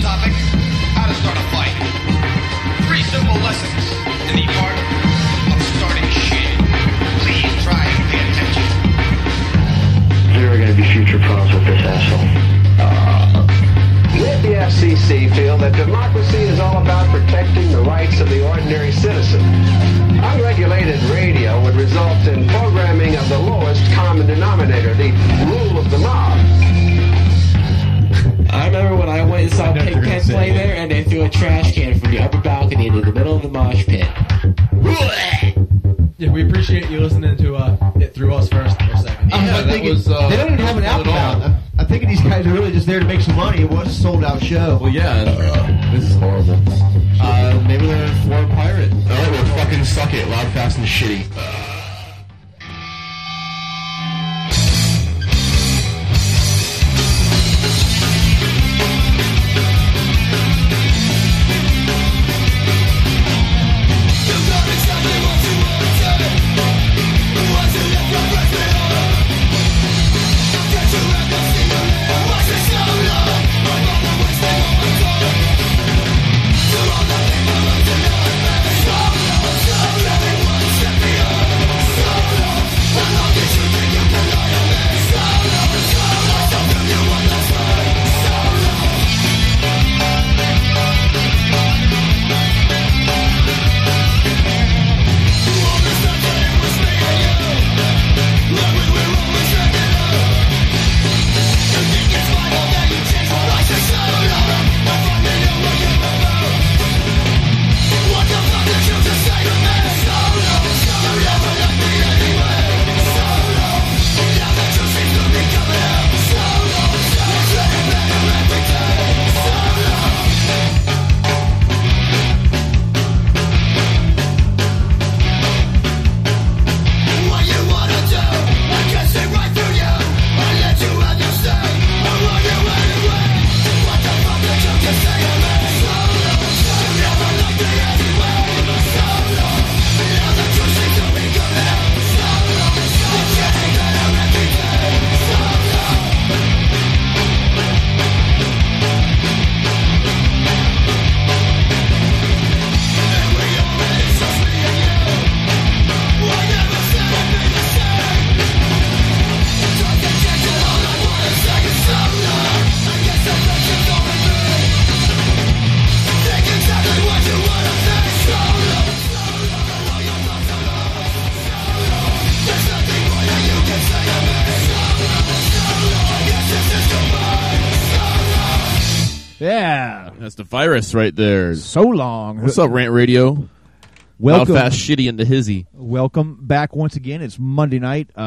topic how to start a fight. Three simple lessons in the art of starting shit. Please try and pay attention. There are going to be future problems with this asshole. We at the FCC feel that democracy is all about protecting the rights of the ordinary citizen. Unregulated radio would result in programming of the lowest common denominator, the rule of the mob. I remember when I went and saw Pigpen play there, and they threw a trash can from the upper balcony into the middle of the mosh pit. Yeah, we appreciate you listening to uh, it through us first for a second. I'm thinking, they don't even have an album out. I'm, I'm thinking these guys are really just there to make some money. It was a sold out show. Well, yeah, and, this is horrible. Uh, maybe they're a foreign pirate. All right, well, fucking suck it. Loud, fast, and shitty. Virus right there. So long. What's up, Rant Radio? Welcome. Loud, fast, shitty, into hizzy. Welcome back once again. It's Monday night. Uh,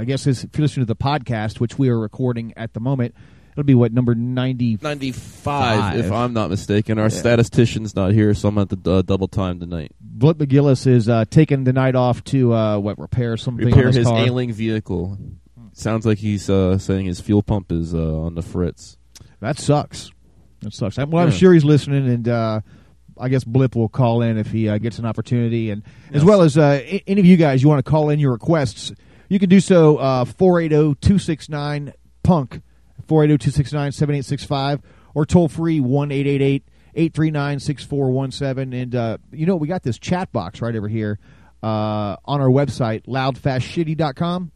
I guess if you're listening to the podcast, which we are recording at the moment, it'll be what number ninety 95, if I'm not mistaken. Our statistician's not here, so I'm at the uh, double time tonight. Blip McGillis is uh, taking the night off to uh, what repair something. Repair his, his ailing vehicle. Sounds like he's uh, saying his fuel pump is uh, on the fritz. That sucks. That sucks. I'm, well, I'm Yeah. sure he's listening, and uh, I guess Blip will call in if he uh, gets an opportunity. And as well as uh, any of you guys, you want to call in your requests, you can do so uh, 480-269 punk 480-269-7865 or toll free one eight eight eight eight three nine six four one seven. And uh, you know we got this chat box right over here uh, on our website loudfastshitty.com.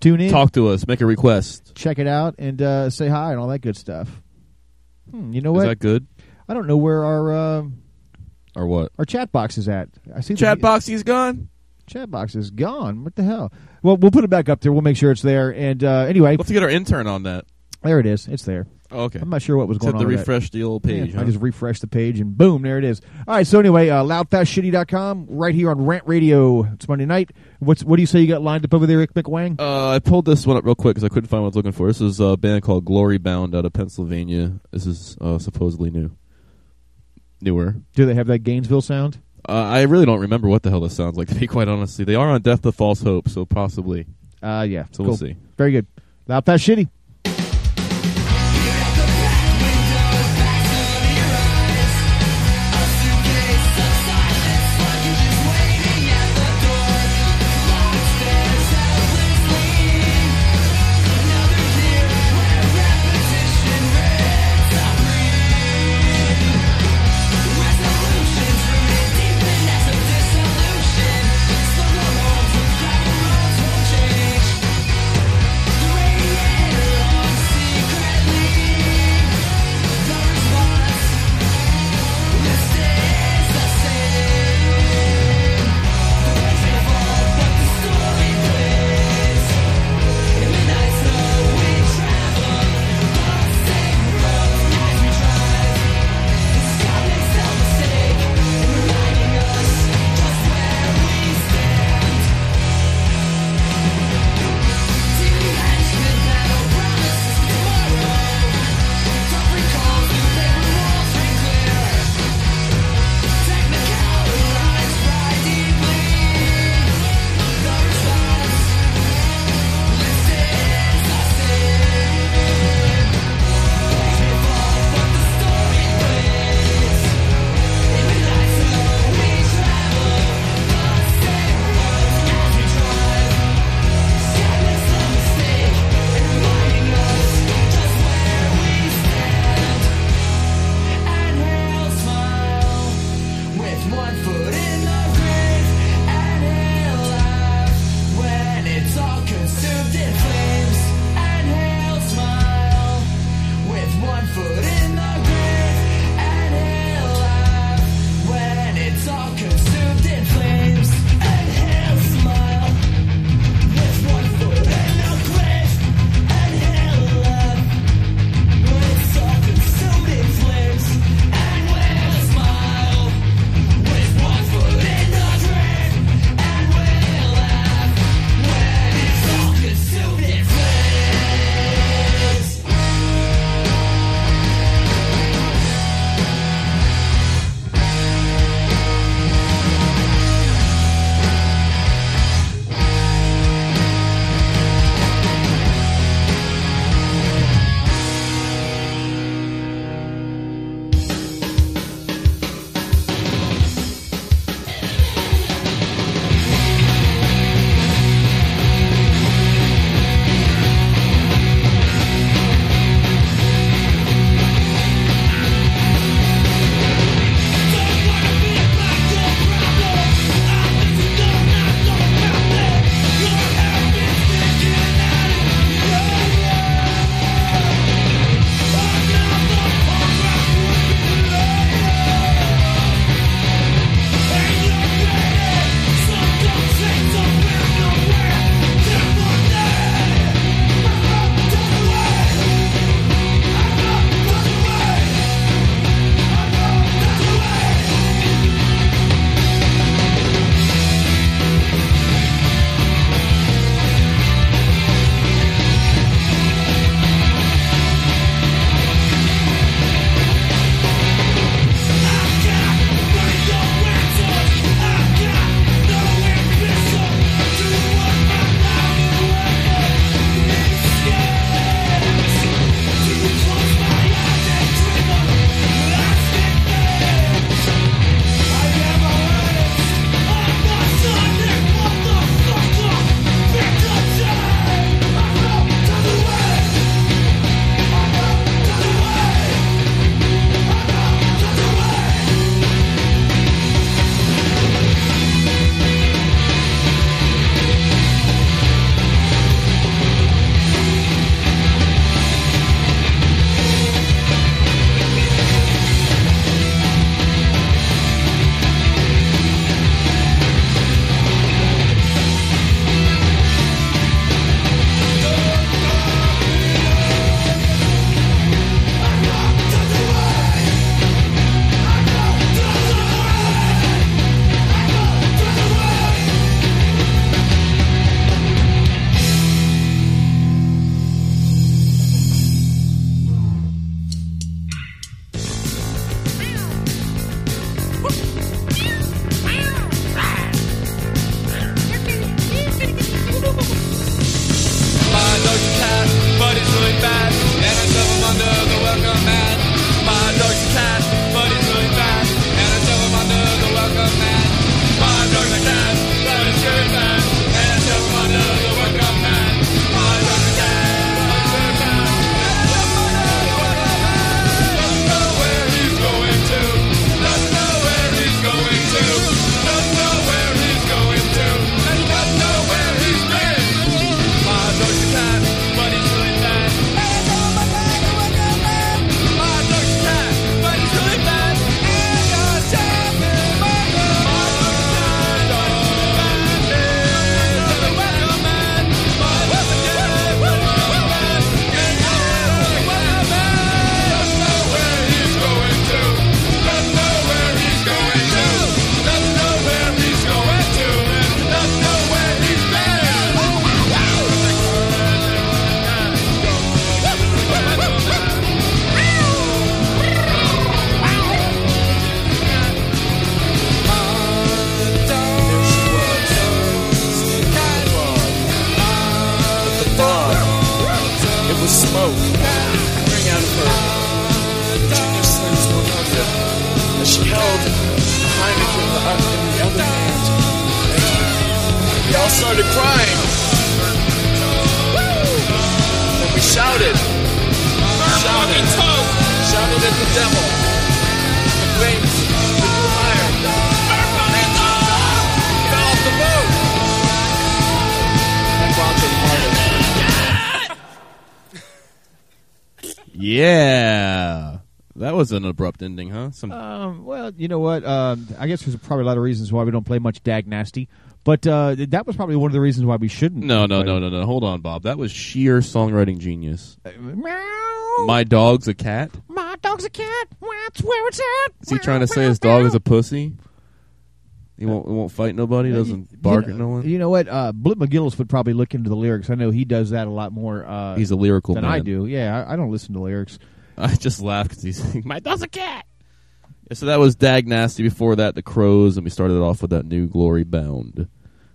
Tune in, Talk to us. Make a request. check it out, and uh, say hi and all that good stuff. Hmm, you know Is what? that good? I don't know where our uh, Or what? our chat box is at. I see the- Chat box, he's gone? Chat box is gone. What the hell? Well, we'll put it back up there. We'll make sure it's there. And uh, anyway, We'll have to get our intern on that. there it is. It's there. Oh, okay. I'm not sure what was going have on. to refresh the old page. Yeah, I just refreshed the page and boom, there it is. All right, so anyway, uh, loudfastshitty.com right here on Rant Radio. It's Monday night. What's what do you say you got lined up over there, Rick McWang? Uh, I pulled this one up real quick because I couldn't find what I was looking for. This is a band called Glory Bound out of Pennsylvania. This is uh, supposedly new. Newer. Do they have that Gainesville sound? Uh, I really don't remember what the hell this sounds like, to be quite honest. They are on Death to False Hope, so possibly. Uh, yeah. So cool. we'll see. Very good. Loud Shouted the devil. The flames. The blue fire. Fell off the boat. And Bob departed. Yeah. That was an abrupt ending, huh? Some Um, well, you know what? Um, I guess there's probably a lot of reasons why we don't play much Dag Nasty, but uh, that was probably one of the reasons why we shouldn't. No, no, no, no, no. Hold on, Bob. That was sheer songwriting genius. My dog's a cat. My dog's a cat. That's where it's at. Is he trying to say his dog is a pussy? He won't. He won't fight nobody. Doesn't bark you at no one. You know what? Uh, Blip McGillis would probably look into the lyrics. I know he does that a lot more. Uh, He's a lyrical than I do. Yeah, I, I don't listen to lyrics. I just laugh because he's saying, my dog's a cat. Yeah, so that was Dag Nasty. Before that, the Crows, and we started off with that new Glory Bound.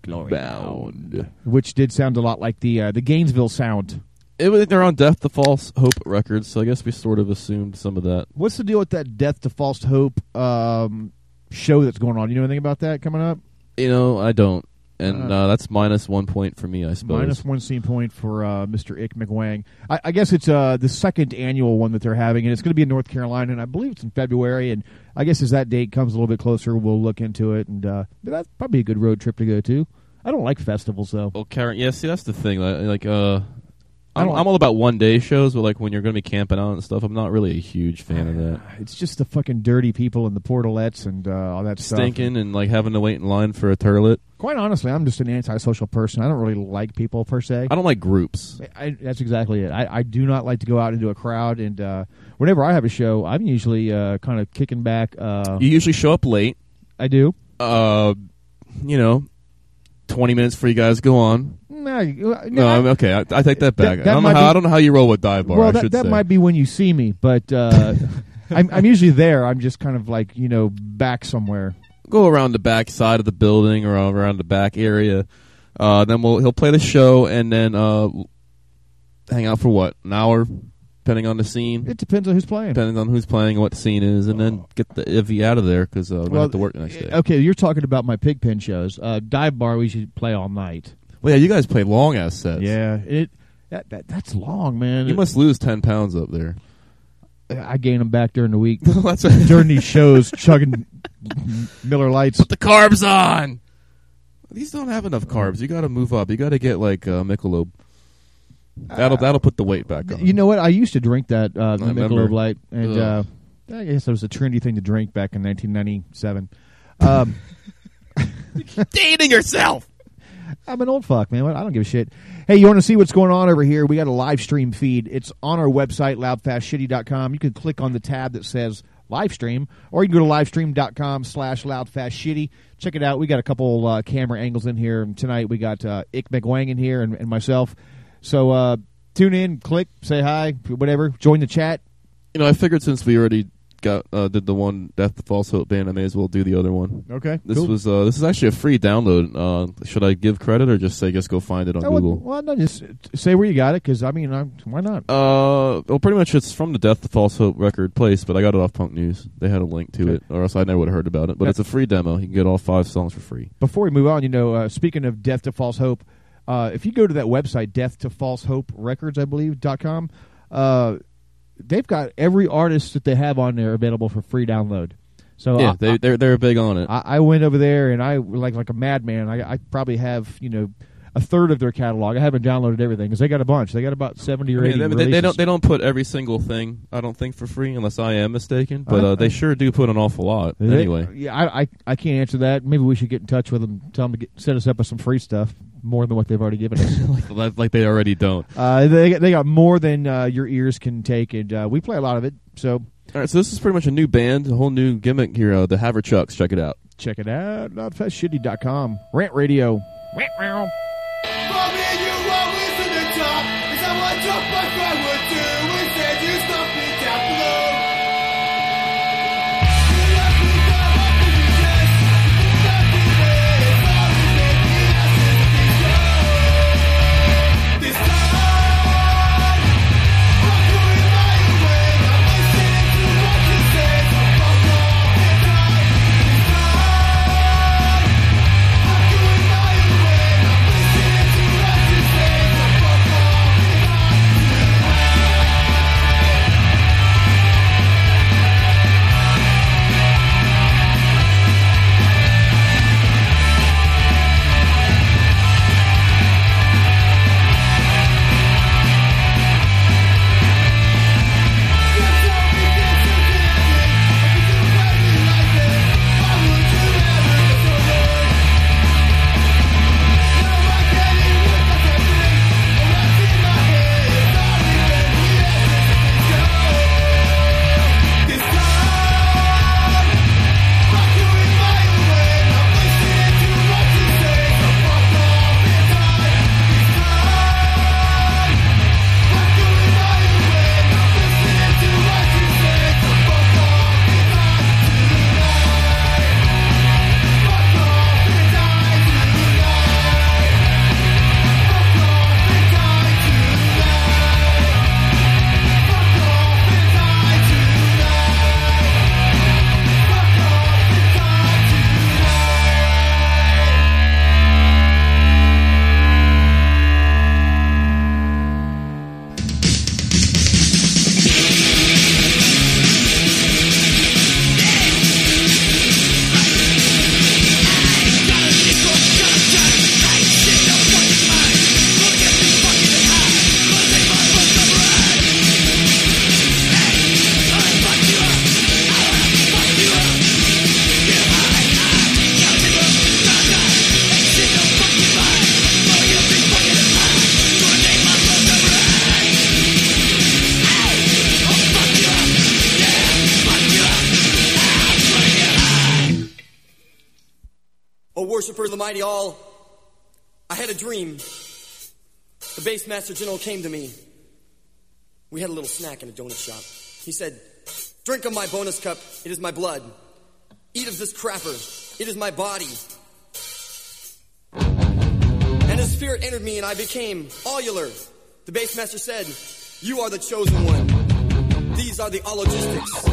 Glory Bound. which did sound a lot like the uh, the Gainesville sound. It was, they're on Death to False Hope Records, so I guess we sort of assumed some of that. What's the deal with that Death to False Hope um, show that's going on? You know anything about that coming up? You know, I don't. And Uh, that's minus one point for me, I suppose. Minus one scene point for uh, Mr. Ick McWang. I, I guess it's uh, the second annual one that they're having, and it's going to be in North Carolina, and I believe it's in February. And I guess as that date comes a little bit closer, we'll look into it, and uh, that's probably a good road trip to go to. I don't like festivals though. Well, Karen, yeah, see, that's the thing. Like, like uh, I'm, don't- I'm all about one day shows, but like when you're going to be camping out and stuff, I'm not really a huge fan of that. It's just the fucking dirty people and the portalettes and uh, all that stuff. Stinking and like having to wait in line for a turlet. Quite honestly, I'm just an antisocial person. I don't really like people per se. I don't like groups. I, that's exactly it. I, I do not like to go out into a crowd, and uh, whenever I have a show, I'm usually uh, kind of kicking back. Uh, You usually show up late. I do. Uh, you know, 20 minutes for you guys go on. No, No, I'm, okay, I, I take that back. That- that I, don't know how, be- I don't know how you roll with dive bar. well, I that, that might be when you see me, but uh, I'm, I'm usually there. I'm just kind of like you know back somewhere. go around the back side of the building or around the back area. Uh, then we'll he'll play the show and then uh, hang out for what an hour, depending on the scene. It depends on who's playing. Depending on who's playing and what the scene is, and then get the Ivy out of there because uh, we're gonna have to work the next day. Okay, you're talking about my pigpen shows. Uh, dive bar, we should play all night. Well, yeah, you guys play long ass sets. Yeah, it that, that that's long, man. you must lose ten pounds up there. I gain them back during the week That's during these shows, chugging Miller Lights. Put the carbs on. These don't have enough carbs. You got to move up. You got to get like uh, Michelob. That'll that'll put the weight back on. You know what? I used to drink that uh, the. Michelob Light, and uh, I guess it was a trendy thing to drink back in 1997. Um, dating yourself. I'm an old fuck, man. I don't give a shit. Hey, you want to see what's going on over here? We got a live stream feed. It's on our website, loudfastshitty.com. You can click on the tab that says live stream, or you can go to livestream.com slash loudfastshitty. Check it out. We got a couple uh, camera angles in here. Tonight we got uh, Ick McWang in here and, and myself. So uh, tune in, click, say hi, whatever. Join the chat. You know, I figured since we already got uh, did the one Death to False Hope band, I may as well do the other one. Okay, This cool. was uh, this is actually a free download. Uh, should I give credit or just say just go find it on I would- Google? well, no, just say where you got it, because, I mean, I'm, why not? Uh, well, pretty much it's from the Death to False Hope record place, but I got it off Punk News. They had a link to Okay. it, or else I never would have heard about it. But it's a free demo. You can get all five songs for free. Before we move on, you know, uh, speaking of Death to False Hope, uh, if you go to that website, Death to False Hope Records, I believe, dot com, uh, they've got every artist that they have on there available for free download. So yeah, I, they they're they're big on it. I, I went over there and I like like a madman. I, I probably have you know a third of their catalog. I haven't downloaded everything because they got a bunch. They got about seventy or I mean, eighty. they, they- they don't they don't put every single thing I don't think for free unless I am mistaken, but Uh, uh, they sure do put an awful lot. They- Anyway, yeah, I, I I can't answer that. Maybe we should get in touch with them, tell them to get, set us up with some free stuff, more than what they've already given us. like, like they already don't. Uh, they they got more than uh, your ears can take, and uh, we play a lot of it. So All right, so this is pretty much a new band, a whole new gimmick here. Uh, the Haverchucks, check it out. check it out, loudfastshitty.com. Rant Radio. Fuck dream. The bass master general came to me. We had a little snack in a donut shop. He said, Drink of my bonus cup, it is my blood. Eat of this crapper, it is my body. And his spirit entered me, and I became Allular. The bass master said, You are the chosen one. These are the ologistics.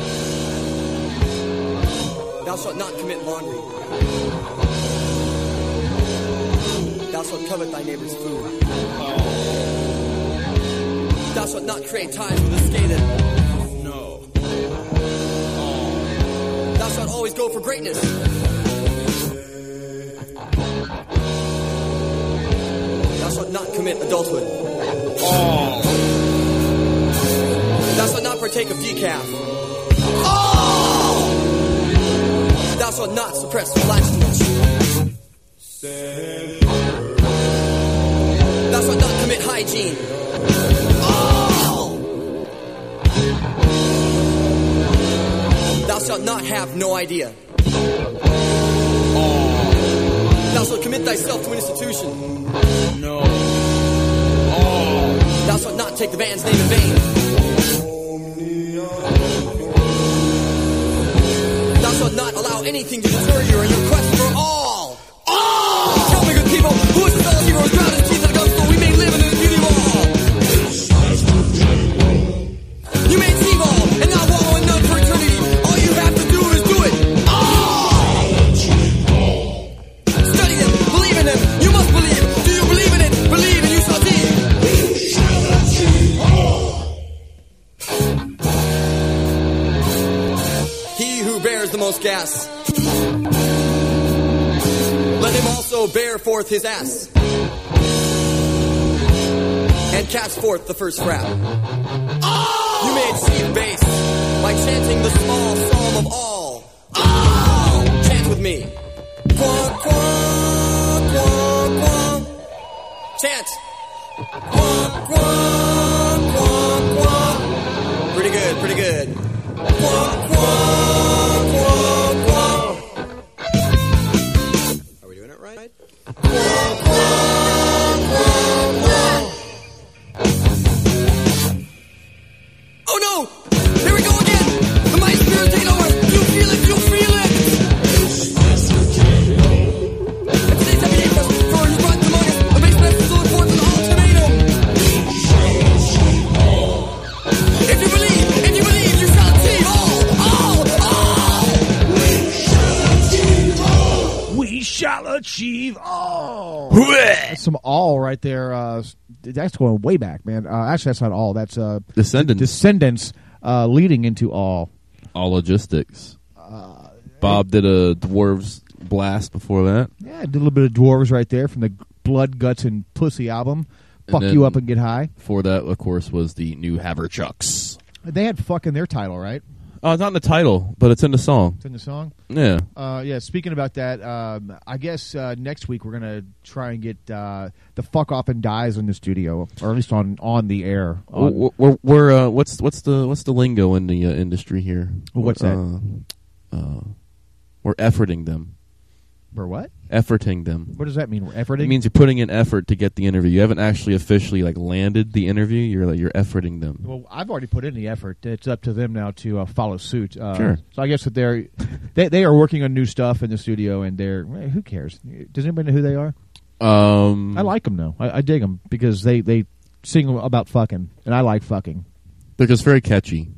Thou shalt not commit laundry. Shalt covet thy neighbor's food. Thou shalt not create ties with the skated. No. Thou shalt always go for greatness. Thou shalt not commit adulthood. Oh. Thou shalt not partake of decaf. Oh! Thou shalt not suppress flatulence. 2018. Thou shalt not have no idea. Thou shalt commit thyself to an institution. No. Thou shalt not take the man's name in vain. Thou shalt not allow anything to deter you or your forth his ass. And cast forth the first rap. You may achieve bass by chanting the small psalm of all. All! Chant with me. Quack, quack, quack, quack. Chant. Quack, quack, quack, quack. Pretty good, pretty good. Quack, quack, Quack, shall achieve all. That's some all right there. Uh, that's going way back, man. Uh, actually, that's not all. That's uh, Descendents. Descendents uh, leading into all. All-O-Gistics. Bob did a dwarves blast before that. Yeah, did a little bit of dwarves right there from the Blood, Guts, and Pussy album. Fuck you up and get high. For that, of course, was the new Haverchucks. They had fuck in their title, right? Oh, it's not in the title, but it's in the song. It's in the song. Yeah. Uh, yeah. Speaking about that, um, I guess uh, next week we're gonna try and get uh, the fuck off and dies in the studio, or at least on on the air. On, We're, we're, we're uh, what's what's the what's the lingo in the uh, industry here? What's that? Uh, uh, we're efforting them. For what? Efforting them. What does that mean? We're efforting. It means you're putting in effort to get the interview. You haven't actually officially like landed the interview. You're like you're efforting them. Well, I've already put in the effort. It's up to them now to uh, follow suit. Uh, Sure. So I guess that they're they they are working on new stuff in the studio, and they're who cares? Does anybody know who they are? Um, I like them though. I, I dig them because they they sing about fucking, and I like fucking. because it's very catchy,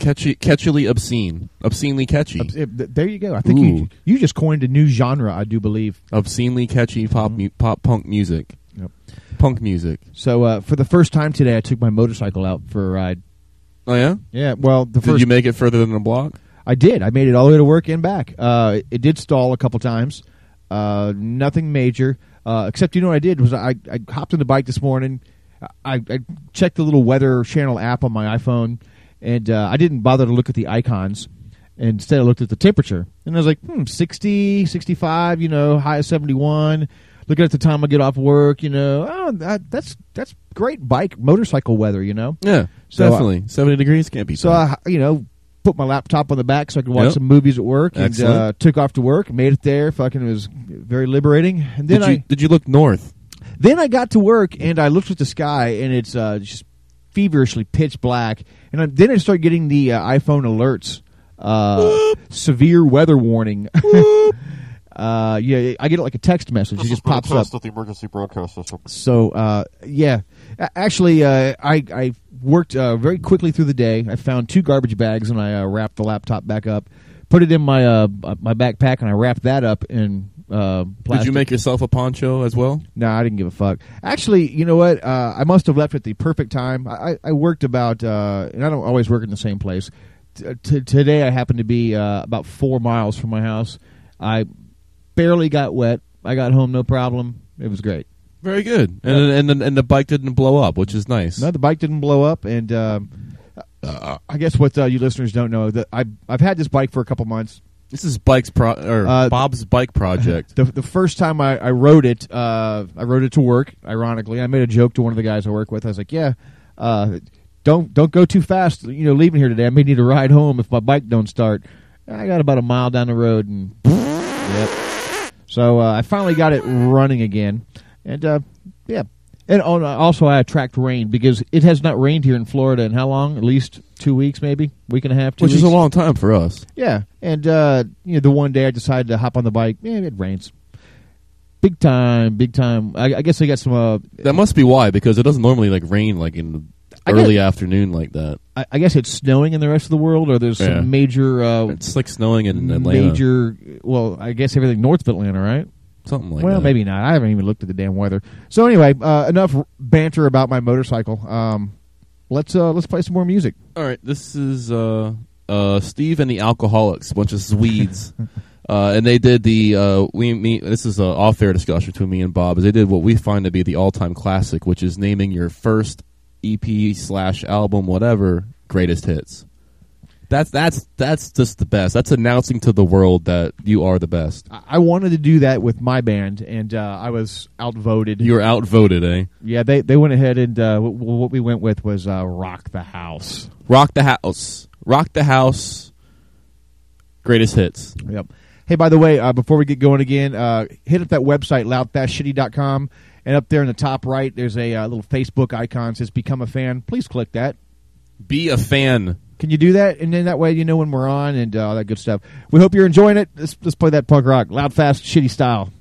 catchy, catchily obscene, obscenely catchy, th- There you go. I think Ooh. you you just coined a new genre. I do believe. obscenely catchy pop mu- pop punk music, Yep. punk music. So uh, for the first time today, I took my motorcycle out for a ride. Oh yeah, Yeah. Well, the did first you make it further than a block? I did. I made it all the way to work and back. Uh, it, it did stall a couple times. Uh, nothing major. Uh, except you know what I did was I, I hopped on the bike this morning. I, I checked the little weather channel app on my iPhone, and uh, I didn't bother to look at the icons. Instead, I looked at the temperature, and I was like, hmm, 60, 65, you know, high of 71. Looking at the time I get off work, you know, oh, that, that's that's great bike motorcycle weather, you know. Yeah, So, definitely seventy degrees can't be. So bad. I, you know, put my laptop on the back so I could watch Yep. some movies at work, and uh, took off to work. Made it there. Fucking it was very liberating. And then Did you, I did you look north? then I got to work and I looked at the sky and it's uh, just feverishly pitch black. And then I started getting the uh, iPhone alerts, uh, severe weather warning. uh, yeah, I get it like a text message. it just pops up. with the emergency broadcast system. So uh, yeah, actually, uh, I I worked uh, very quickly through the day. I found two garbage bags and I uh, wrapped the laptop back up, put it in my uh, my backpack, and I wrapped that up in. Uh, Did you make yourself a poncho as well? No, I didn't give a fuck. Actually, you know what? Uh, I must have left at the perfect time. I, I I worked about, uh, and I don't always work in the same place. T t today, I happened to be uh, about four miles from my house. I barely got wet. I got home no problem. It was great. Very good. And and and, and the bike didn't blow up, which is nice. No, the bike didn't blow up, and um, uh, I guess what uh, you listeners don't know that I've I've had this bike for a couple months. This is Bike's pro or Uh, Bob's bike project. The the first time I, I rode it, uh, I rode it to work. Ironically, I made a joke to one of the guys I work with. I was like, "Yeah, uh, don't don't go too fast. You know, leaving here today, I may need a ride home if my bike don't start." I got about a mile down the road, and yep. So uh, I finally got it running again, and uh, yeah. And on, also, I attract rain because it has not rained here in Florida in how long? At least two weeks, maybe week and a half. Two Which is a long time for us. Yeah, and uh, you know, the one day I decided to hop on the bike, yeah, it rains. Big time, big time. I, I guess I got some. Uh, That must be why, because it doesn't normally like rain like in the I early guess- afternoon like that. I, I guess it's snowing in the rest of the world, or there's Yeah. some major. Uh, It's like snowing in Atlanta. Major. Well, I guess everything north of Atlanta, right? Something like well, that. maybe not. I haven't even looked at the damn weather. So anyway, uh, enough banter about my motorcycle. Um, let's uh, let's play some more music. All right, this is uh, uh, Steve and the Alcoholics, a bunch of Swedes, uh, and they did the uh, we me. This is an off-air discussion between me and Bob. Is they did what we find to be the all-time classic, which is naming your first EP slash album, whatever, greatest hits. That's that's that's just the best. That's announcing to the world that you are the best. I, I wanted to do that with my band, and uh, I was outvoted. You were outvoted, eh? Yeah, they they went ahead and uh, w- w- what we went with was uh, "Rock the House." Rock the house, rock the house. Greatest hits. Yep. Hey, by the way, uh, before we get going again, uh, hit up that website loudfastshitty.com, and up there in the top right, there's a uh, little Facebook icon that says "Become a Fan." Please click that. Be a fan. Can you do that? And then that way you know when we're on and uh, all that good stuff. We hope you're enjoying it. Let's, let's play that punk rock, loud, fast, shitty style.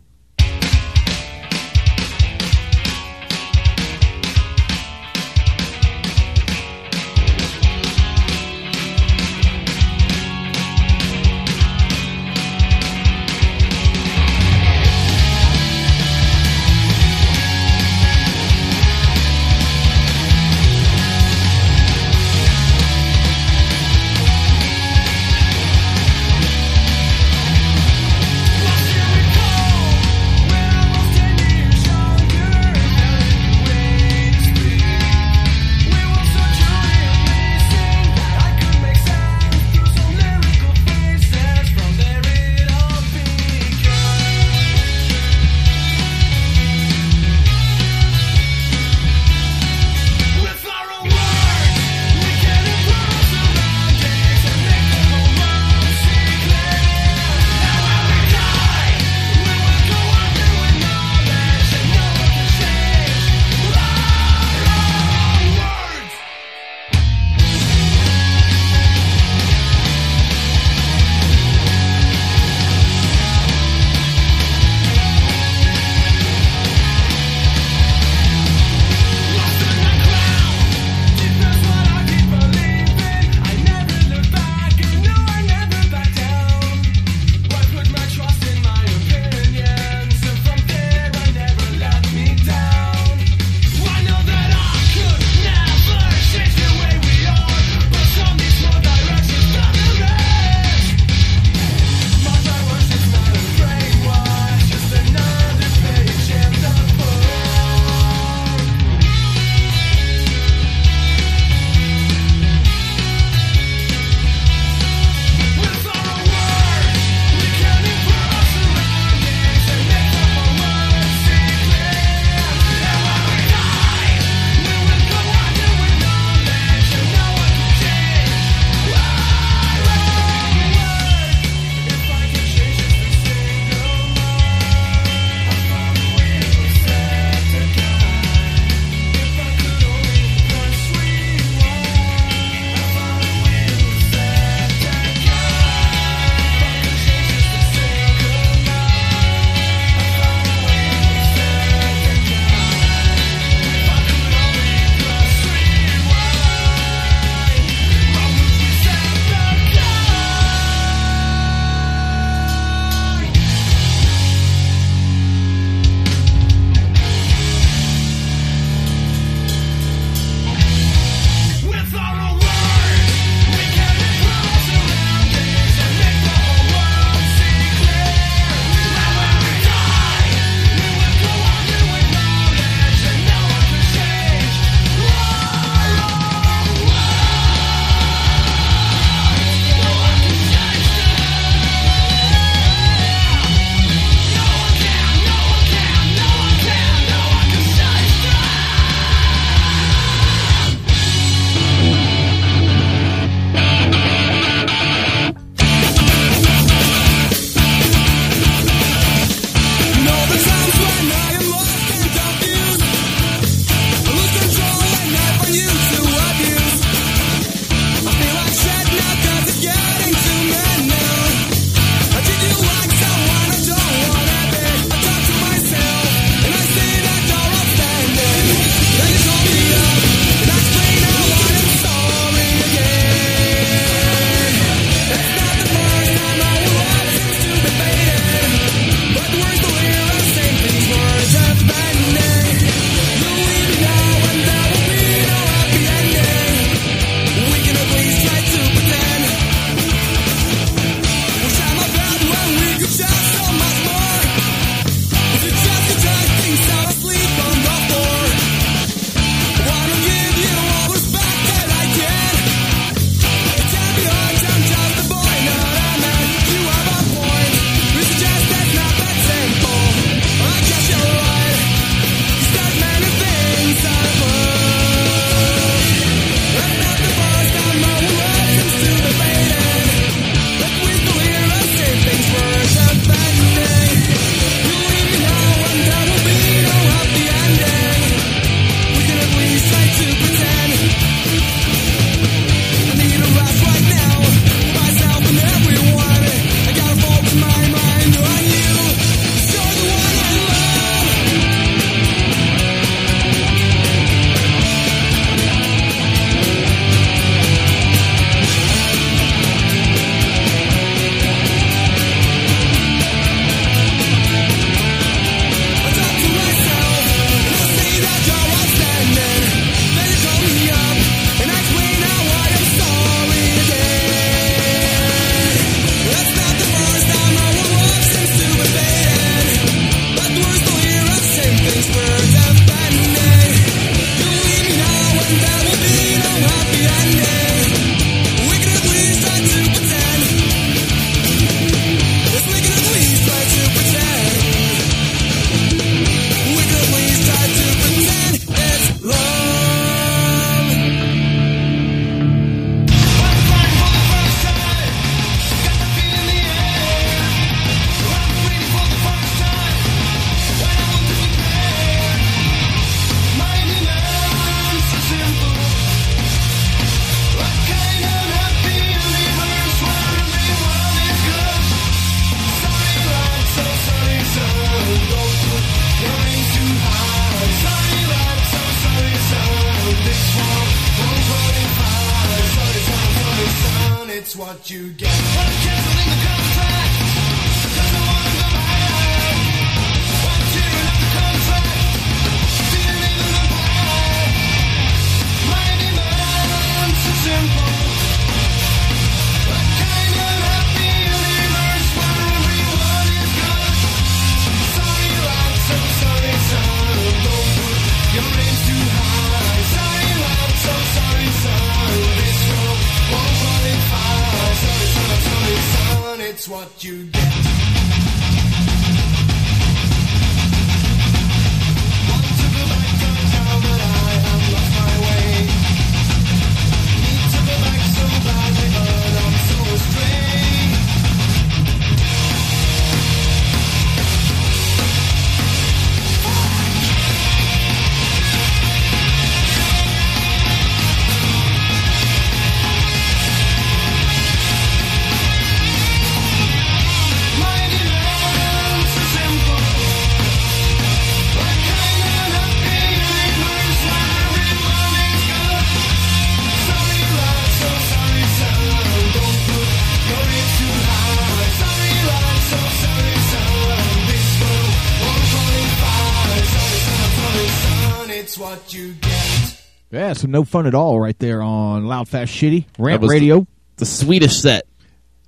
What you get. Yeah, so no fun at all right there on Loud Fast Shitty Rant That was Radio. The, the Swedish set.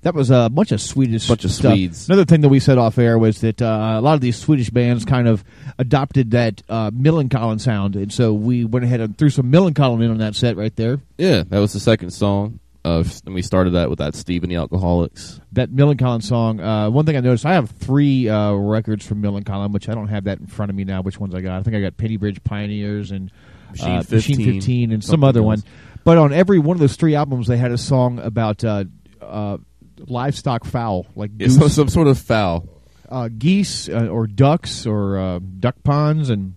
That was a bunch of Swedish Bunch of stuff. Swedes. Another thing that we said off air was that uh, a lot of these Swedish bands kind of adopted that uh, Millencolin sound, and so we went ahead and threw some Millencolin in on that set right there. Yeah, that was the second song. Uh, and we started that with that Steve and the Alcoholics. That Millencolin song. Uh, one thing I noticed, I have three uh, records from Millencolin, which I don't have that in front of me now. Which ones I got? I think I got Pennybridge Pioneers and Machine uh, 15, Machine 15 and some other else. one. But on every one of those three albums, they had a song about uh, uh, livestock fowl, like Yeah, goose, some, some sort of fowl. Uh, geese uh, or ducks or uh, duck ponds and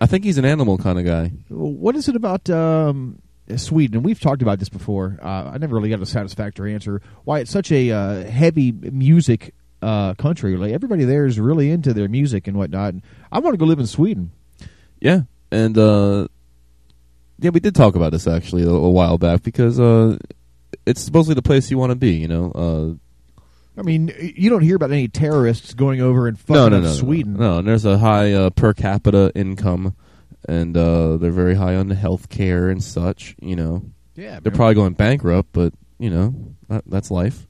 I think he's an animal kind of guy. what is it about um, Sweden? And we've talked about this before. Uh, I never really got a satisfactory answer. Why it's such a uh, heavy music uh, country? Like everybody there is really into their music and whatnot. And I want to go live in Sweden. Yeah, and uh, yeah, we did talk about this actually a, a while back because uh, it's supposedly the place you want to be. You know, uh, I mean, you don't hear about any terrorists going over and fucking no, no, no, Sweden. No, no, and there's a high uh, per capita income, and uh, they're very high on the health care and such. You know, Yeah, they're man. probably going bankrupt, but you know, that, that's life.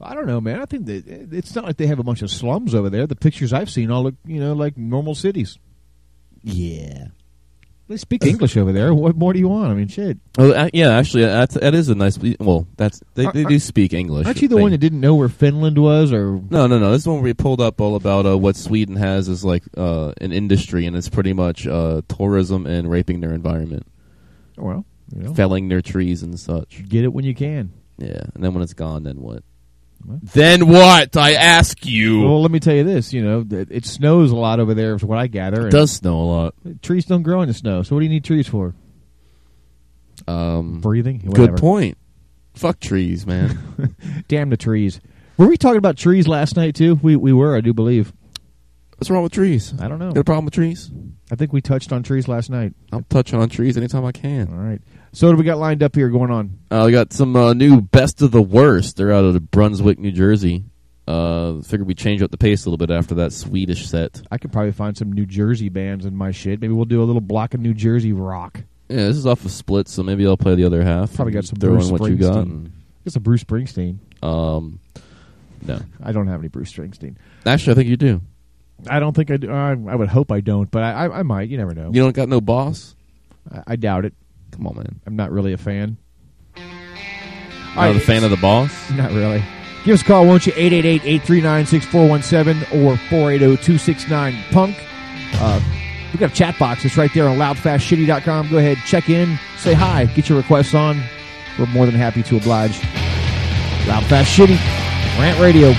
I don't know, man. I think that it's not like they have a bunch of slums over there. The pictures I've seen all look, you know, like normal cities. Yeah. They speak English over there. What more do you want? I mean, shit. Oh, uh, yeah, actually, that's, that is a nice. Well, that's they, they Are- do speak English. Aren't you the They- one that didn't know where Finland was, or No, no, no. This is one where we pulled up all about uh, what Sweden has is like uh, an industry, and it's pretty much uh, tourism and raping their environment, well, you know, felling their trees and such. get it when you can. Yeah, and then when it's gone, then what? Then what? I ask you. Well, let me tell you this. You know, it snows a lot over there, is what I gather. it does snow a lot. Trees don't grow in the snow, so what do you need trees for? Um, Breathing. Whatever. good point. Fuck trees, man. Damn the trees. Were we talking about trees last night too? We we were, I do believe. What's wrong with trees? I don't know. Got a problem with trees? I think we touched on trees last night. I'm touching on trees anytime I can. All right. So what do we got lined up here going on? Uh, we got some uh, new best of the worst. They're out of Brunswick, New Jersey. Uh, figured we change up the pace a little bit after that Swedish set. I could probably find some New Jersey bands in my shit. Maybe we'll do a little block of New Jersey rock. Yeah, this is off of Split, so maybe I'll play the other half. Probably got some throw Bruce in what you got. Springsteen. and- Get some Bruce Springsteen. um, no, I don't have any Bruce Springsteen. actually, I think you do. I don't think I do. I, I would hope I don't, but I, I, I might. You never know. You don't got no boss. I, I doubt it. Come on, man. I'm not really a fan. Not a fan of the boss. Not really. Give us a call, won't you? 888-839-6417 or 480-269-PUNK. Uh, we got a chat box. It's right there on loudfastshitty.com. Go ahead, check in, say hi, get your requests on. We're more than happy to oblige. Loud Fast Shitty, Rant Radio.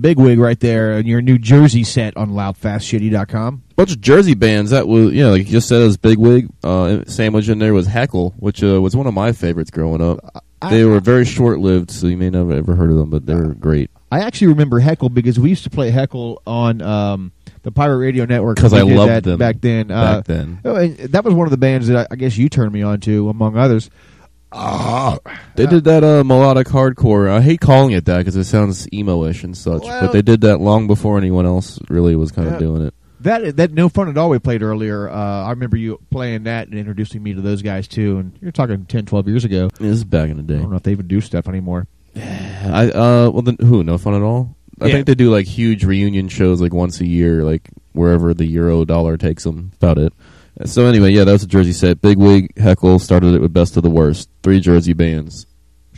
Bigwig right there in your New Jersey set on loudfastshitty.com. bunch of Jersey bands that was, you know, like you just said, it was Bigwig. Uh, sandwich in there was Heckle, which uh, was one of my favorites growing up. they were very short lived, so you may not have ever heard of them, but they were great. I actually remember Heckle because we used to play Heckle on um, the Pirate Radio Network. Because I loved that them back then. back then. oh, That was one of the bands that I, I guess you turned me on to, among others. Ah, They did that uh, melodic hardcore. I hate calling it that because it sounds emo-ish and such, Well- but they did that long before anyone else really was kind Yeah. of doing it. That that no fun at all we played earlier. Uh, I remember you playing that and introducing me to those guys too. And you're talking 10, 12 years ago. This is back in the day. I don't know if they even do stuff anymore. I uh well then who no fun at all. I Yeah. think they do like huge reunion shows like once a year, like wherever the euro dollar takes them. About it. So anyway, yeah, that was a Jersey set. Bigwig Heckle started it with Best of the Worst. Three Jersey bands.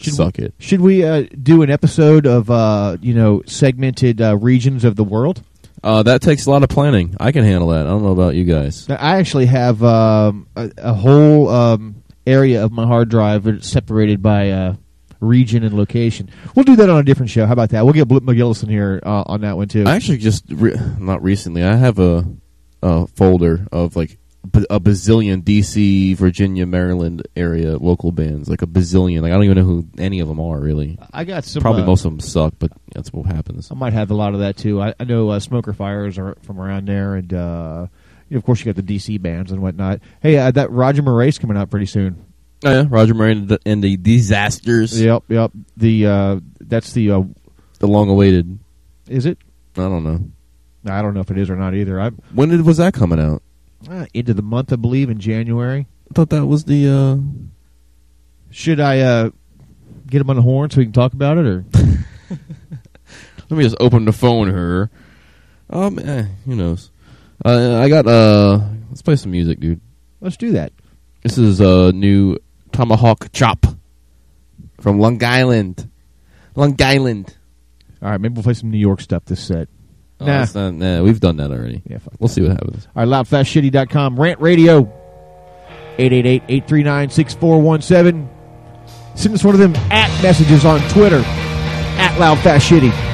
Suck it. Should we uh, do an episode of uh, you know segmented uh, regions of the world? Uh, that takes a lot of planning. I can handle that. I don't know about you guys. I actually have um, a, a whole um, area of my hard drive separated by uh, region and location. We'll do that on a different show. How about that? We'll get Blip McGillison here uh, on that one too. I actually just re not recently. I have a, a folder of like a bazillion DC, Virginia, Maryland area local bands, like a bazillion. Like I don't even know who any of them are really. I got some. Probably uh, most of them suck, but that's what happens. I might have a lot of that too. I, I know uh, Smoker Fires are from around there, and uh, you know, of course you got the DC bands and whatnot. Hey, uh, that Roger Miret's coming out pretty soon. Oh yeah, Roger Miret and the, and the Disasters. Yep, yep. The uh, that's the uh, the long awaited. Is it? I don't know. I don't know if it is or not either. I When did was that coming out? Uh, into the month, I believe, in January. I thought that was the. uh Should I uh, get him on the horn so we can talk about it, or Let me just open the phone here. Um, eh, who knows? Uh, I got uh. Let's play some music, dude. let's do that. This is a new Tomahawk Chop from Long Island. Long Island. All right, maybe we'll play some New York stuff this set. Oh, nah. not- nah, we've done that already. Yeah, we'll see what happens. All right, loudfastshitty.com, rant radio, 888-839-6417. Send us one of them at messages on Twitter, at loudfastshitty.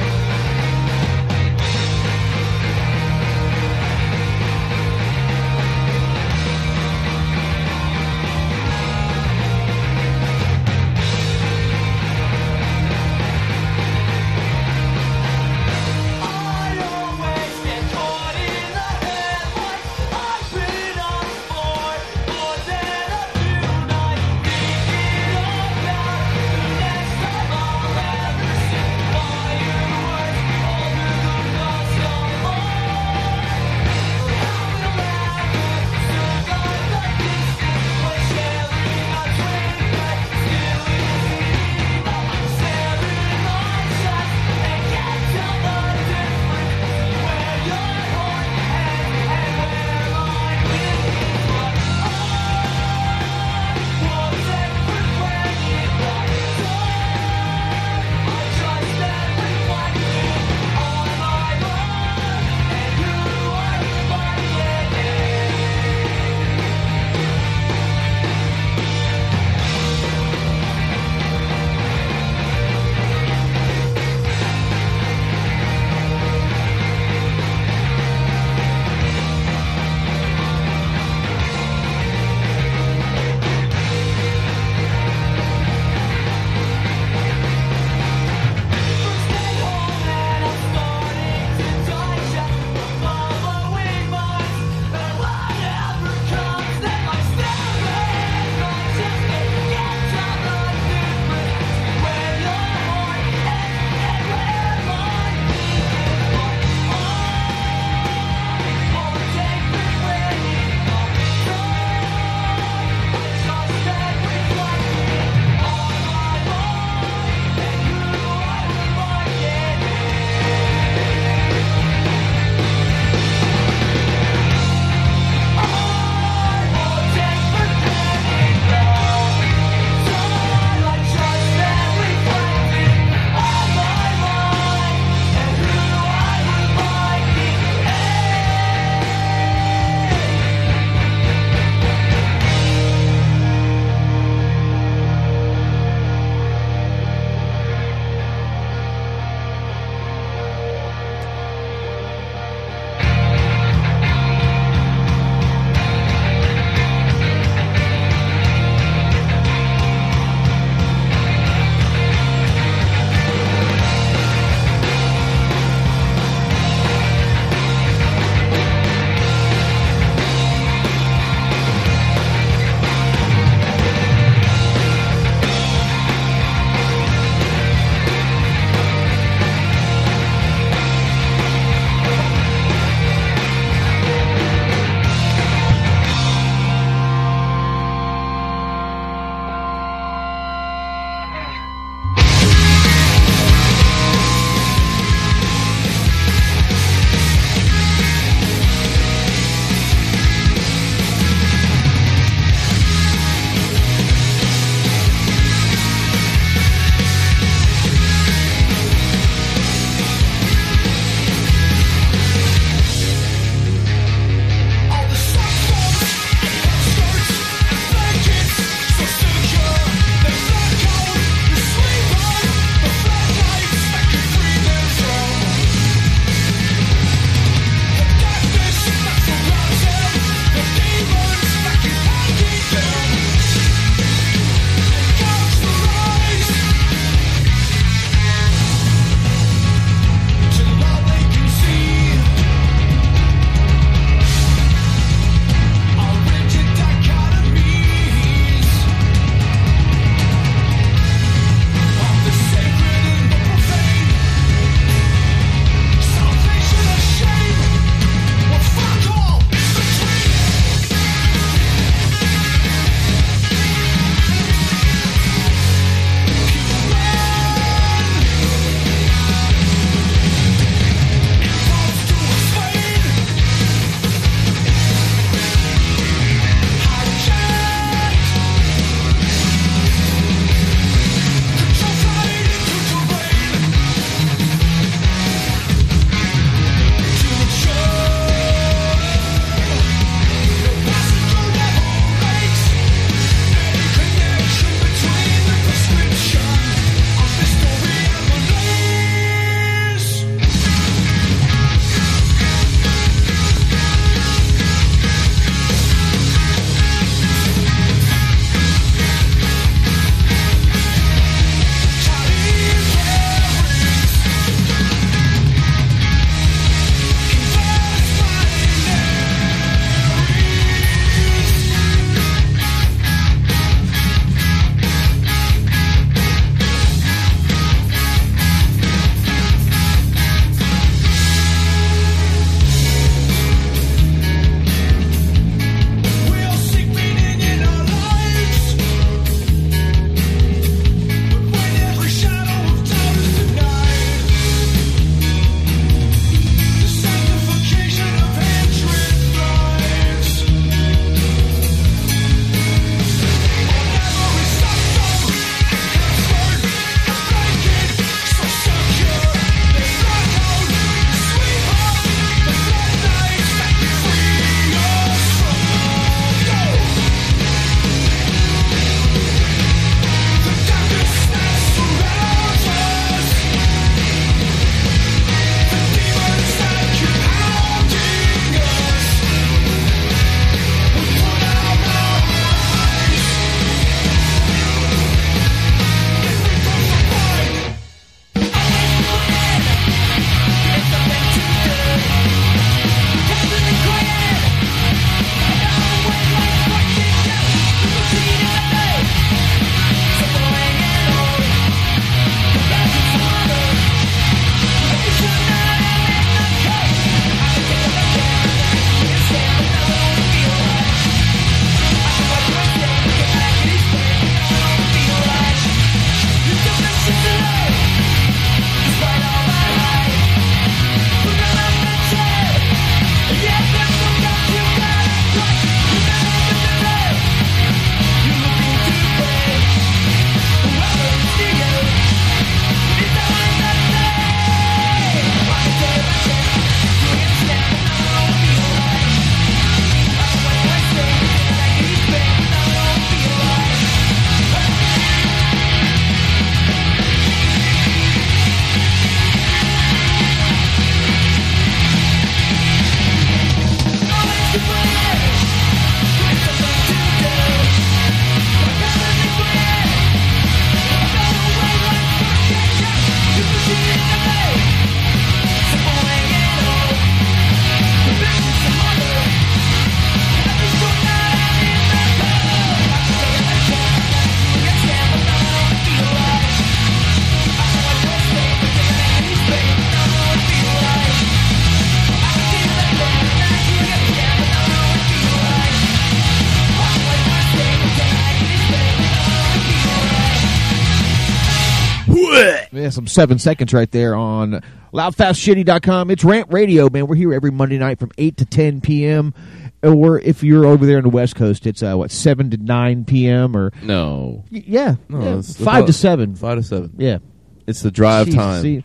Seven seconds right there on loudfastshitty.com. It's Rant Radio, man. We're here every Monday night from 8 to 10 p.m. Or if you're over there on the West Coast, it's, uh, what, 7 to 9 p.m. or... No. Y- Yeah. No, yeah. it's 5 to 7. Five to seven. Yeah. It's the drive Jesus, time. see,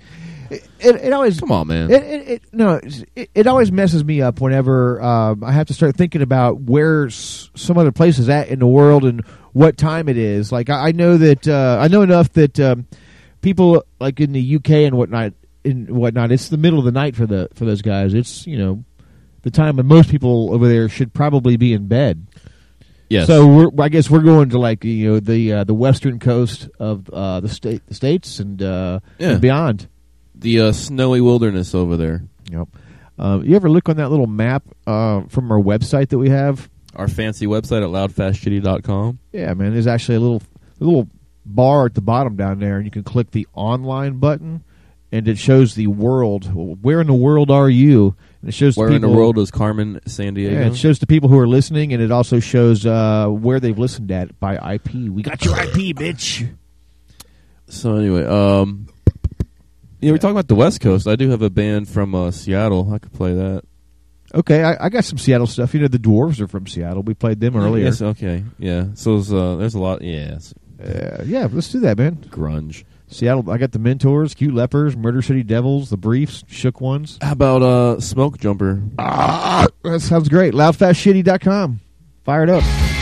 it, it, it always Come on, man. It, it, it, no, it, it always messes me up whenever um, I have to start thinking about where s- some other place is at in the world and what time it is. Like I, I know that uh, I know enough that um, people like in the UK and whatnot and whatnot. It's the middle of the night for the for those guys. It's you know the time when most people over there should probably be in bed. Yes. So we're, I guess we're going to like you know the uh, the western coast of uh, the state the states and, uh, Yeah. and beyond. the uh, snowy wilderness over there. Yep. Uh, you ever look on that little map uh, from our website that we have? Our fancy website at loudfastshitty.com. Yeah, man. There's actually a little a little bar at the bottom down there, and you can click the online button, and it shows the world. Where in the world are you? And it shows Where the in the people- world is Carmen Sandiego? Yeah, it shows the people who are listening, and it also shows uh, where they've listened at by IP. We got your IP, bitch. So anyway, um, yeah, we're talking about the West Coast. I do have a band from uh, Seattle. I could play that. Okay, I, I got some Seattle stuff. You know, the Dwarves are from Seattle. We played them earlier. Yes, okay, yeah. So there's, uh, there's a lot. Yeah, Uh, yeah, let's do that, man. grunge. Seattle. I got the Mentors, Cute Lepers, Murder City Devils, the Briefs, Shook Ones. How about uh, Smoke Jumper? Ah, that sounds great. Loudfastshitty.com. Fire it up.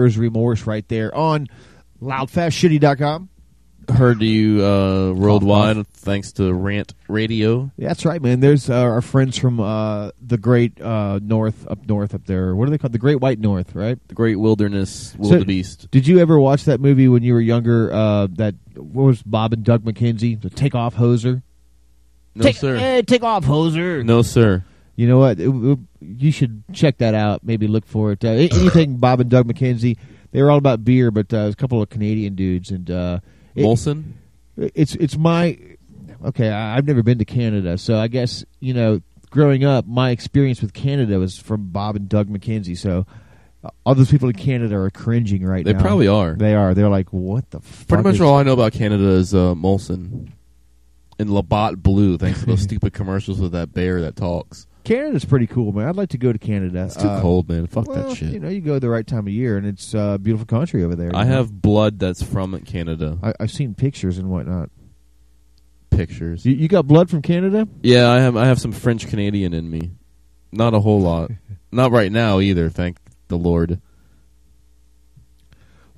Buyer's remorse right there on loudfastshitty.com. Heard you uh, worldwide thanks to Rant Radio. That's right, man. There's uh, our friends from uh, the great uh, north, up north, up there. What are they called? The Great White North, right? The Great Wilderness So, Wildebeest. Did you ever watch that movie when you were younger? Uh, that what was Bob and Doug McKenzie, the Take Off Hoser? No, take, sir. eh, take off hoser. No, sir. You know what? It- it- you should check that out. Maybe look for it. Uh, anything Bob and Doug McKenzie. They were all about beer, but uh, was a couple of Canadian dudes and uh, it- Molson? It's it's my okay. I, I've never been to Canada, so I guess you know. Growing up, my experience with Canada was from Bob and Doug McKenzie. So uh, all those people in Canada are cringing right They now. They probably are. They are. They're like, what the? Fuck Pretty much all I know about Canada is uh, Molson and Labatt Blue, thanks to those stupid commercials with that bear that talks. Canada's pretty cool, man. I'd like to go to Canada. It's too cold, man. Fuck that shit. You know, you go the right time of year, and it's a uh, beautiful country over there. I know? have blood that's from Canada. I, I've seen pictures and whatnot. Pictures. You, you got blood from Canada? Yeah, I have. I have some French Canadian in me. Not a whole lot. Not right now either. Thank the Lord.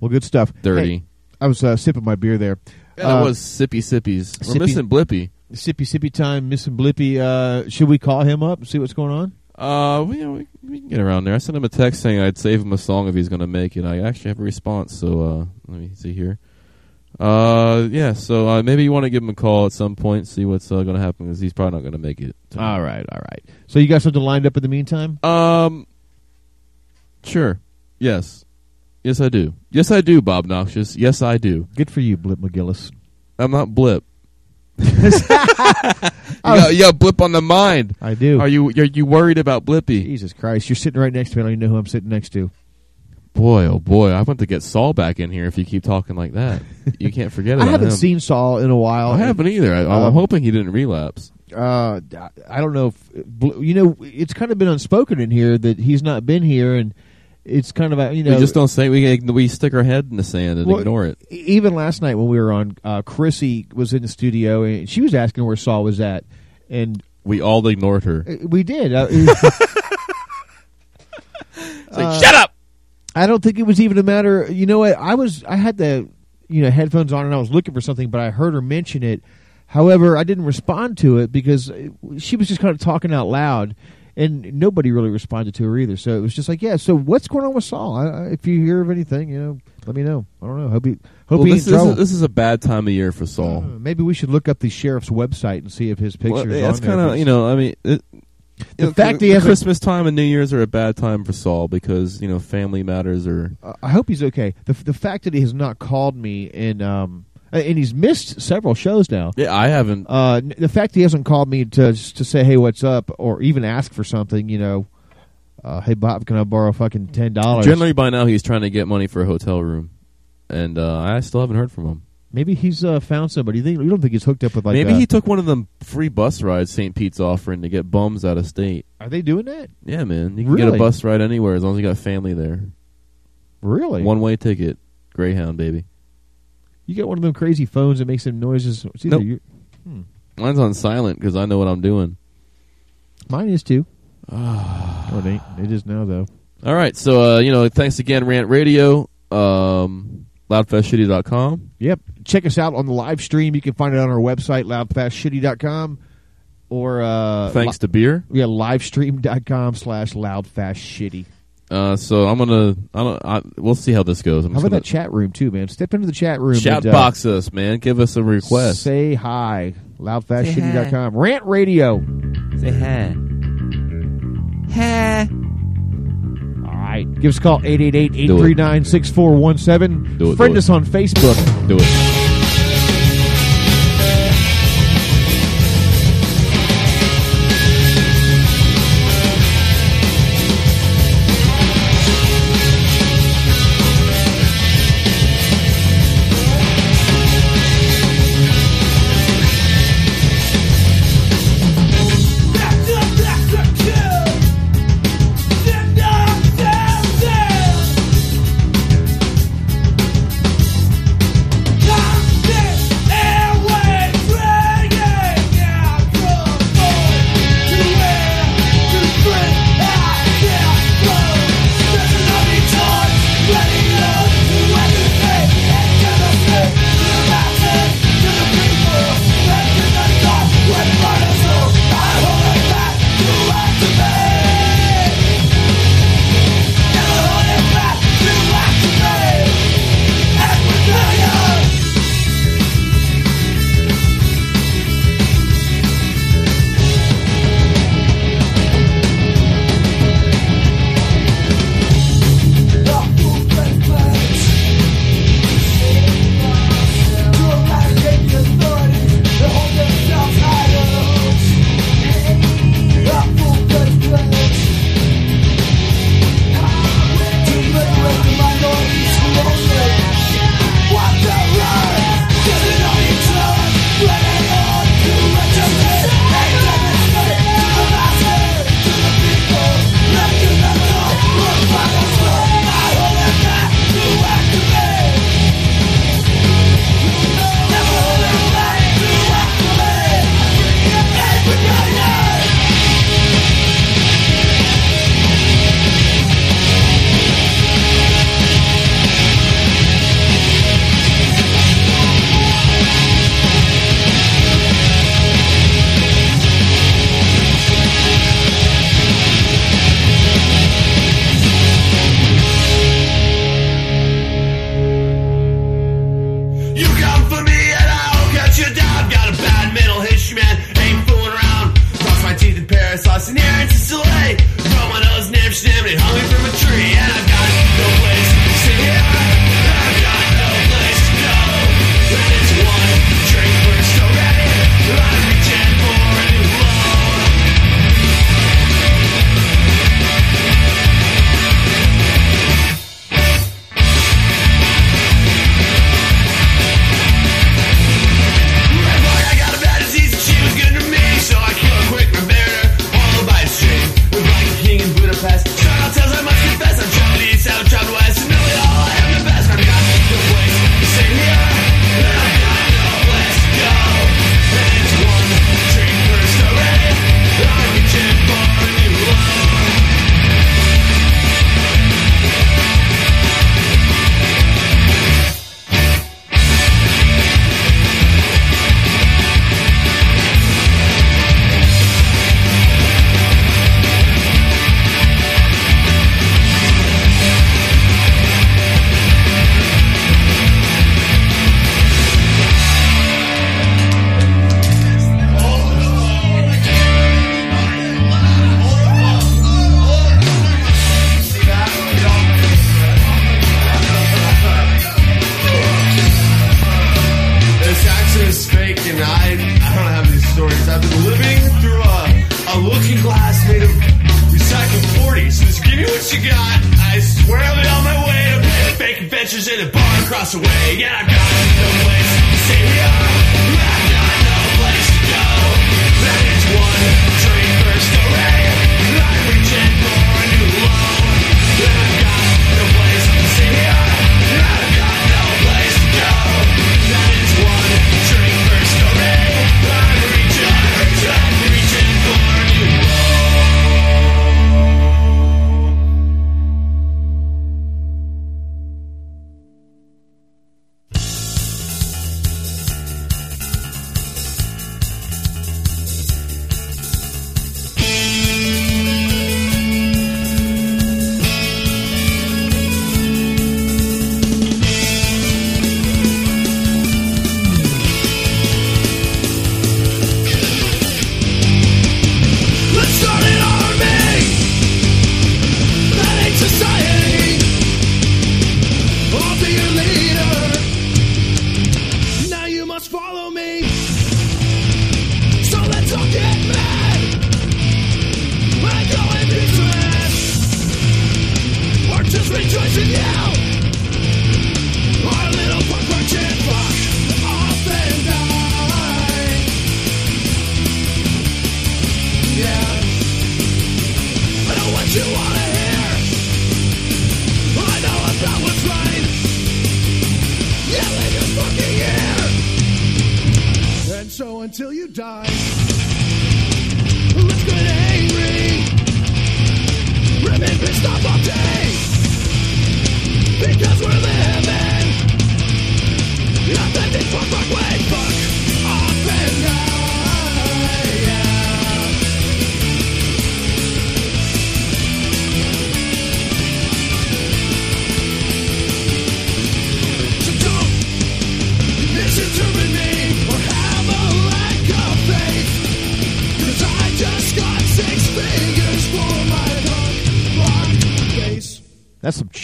Well, good stuff. Dirty. Hey, I was uh, sipping my beer there. Yeah, that Uh, was sippy sippies. We're missing Blippy. Sippy sippy time, missing Blippy. Uh, should we call him up and see what's going on? Uh, we, we, we can get around there. I sent him a text saying I'd save him a song if he's going to make it. I actually have a response, so uh, let me see here. Uh, yeah, so uh, maybe you want to give him a call at some point, see what's uh, going to happen, because he's probably not going to make it. All right, all right. So you got something lined up in the meantime? Um, sure. Yes. Yes, I do. Yes, I do, Bob Noxious. Yes, I do. Good for you, Blip McGillis. I'm not Blip. you, got, you got Blip on the mind. I do. Are you are you worried about Blippy? Jesus Christ, you're sitting right next to me. I don't even know who I'm sitting next to. Boy, oh boy, I want to get Saul back in here if you keep talking like that. You can't forget I about haven't him. seen Saul in a while. I haven't either. I, I'm Um, hoping he didn't relapse. Uh, I don't know. if You know, it's kind of been unspoken in here that he's not been here, and it's kind of a, you know we just don't say we we stick our head in the sand and Well, ignore it. Even last night when we were on, uh, Chrissy was in the studio and she was asking where Saul was at, and We all ignored her. uh, we did. Uh, uh, Shut up! I don't think it was even a matter. You know what? I was. I had the you know headphones on and I was looking for something, but I heard her mention it. However, I didn't respond to it because she was just kind of talking out loud, and nobody really responded to her either. So it was just like, yeah. So what's going on with Saul? I, I, if you hear of anything, you know, let me know. I don't know. Hope he hope Well, this, this, is, this is a bad time of year for Saul. Uh, maybe we should look up the sheriff's website and see if his picture Well, that's kind of you know. I mean, it, The know, fact he Christmas time and New Year's are a bad time for Saul because you know family matters are. Uh, I hope he's okay. The the fact that he has not called me in um and he's missed several shows now. Yeah, I haven't. Uh, the fact he hasn't called me to to say hey what's up or even ask for something, you know. Uh, hey Bob, can I borrow fucking ten dollars? Generally, by now he's trying to get money for a hotel room, and uh, I still haven't heard from him. Maybe he's uh, found somebody. You, think, you don't think he's hooked up with like? Maybe uh, he took one of them free bus rides St. Pete's offering to get bums out of state. Are they doing that? Yeah, man. You can get a bus ride anywhere as long as you got family there. Really? One way ticket, Greyhound, baby. You get one of them crazy phones that makes them noises. It's either Nope. you- Hmm. Mine's on silent because I know what I'm doing. Mine is too. oh, it ain't. It is now though. All right, so uh, you know, thanks again, Rant Radio, um, loudfastshitty.com. Yep. Check us out on the live stream. You can find it on our website, loudfastshitty.com. Or, uh, Thanks to beer. Yeah, livestream.com slash loudfastshitty. Uh, so I'm gonna, I don't, I, we'll see how this goes. I'm How just about gonna that chat room, too, man? Step into the chat room. shout and, uh, box us, man. Give us a request. Say hi. Loudfastshitty.com. Rant Radio. Say hi. Hi. All right. Give us a call, 888-839-6417. Do it, Friend do it. us on Facebook. Do it.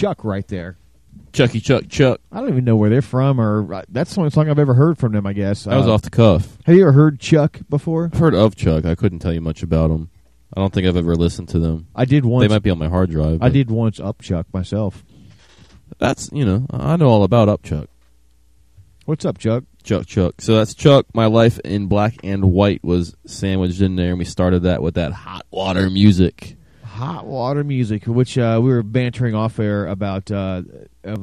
Chuck right there. Chucky Chuck Chuck. I don't even know where they're from, or uh, that's the only song I've ever heard from them. I guess That was Uh, off the cuff. Have you ever heard Chuck before? I've heard of Chuck. I couldn't tell you much about them. I don't think I've ever listened to them. I did once. They might be on my hard drive. I did once up Chuck myself. That's you know I know all about Upchuck. What's up, Chuck? Chuck Chuck. So that's Chuck. My life in black and white was sandwiched in there, and we started that with that hot water music. Hot water music, which uh, we were bantering off air about. Uh, uh,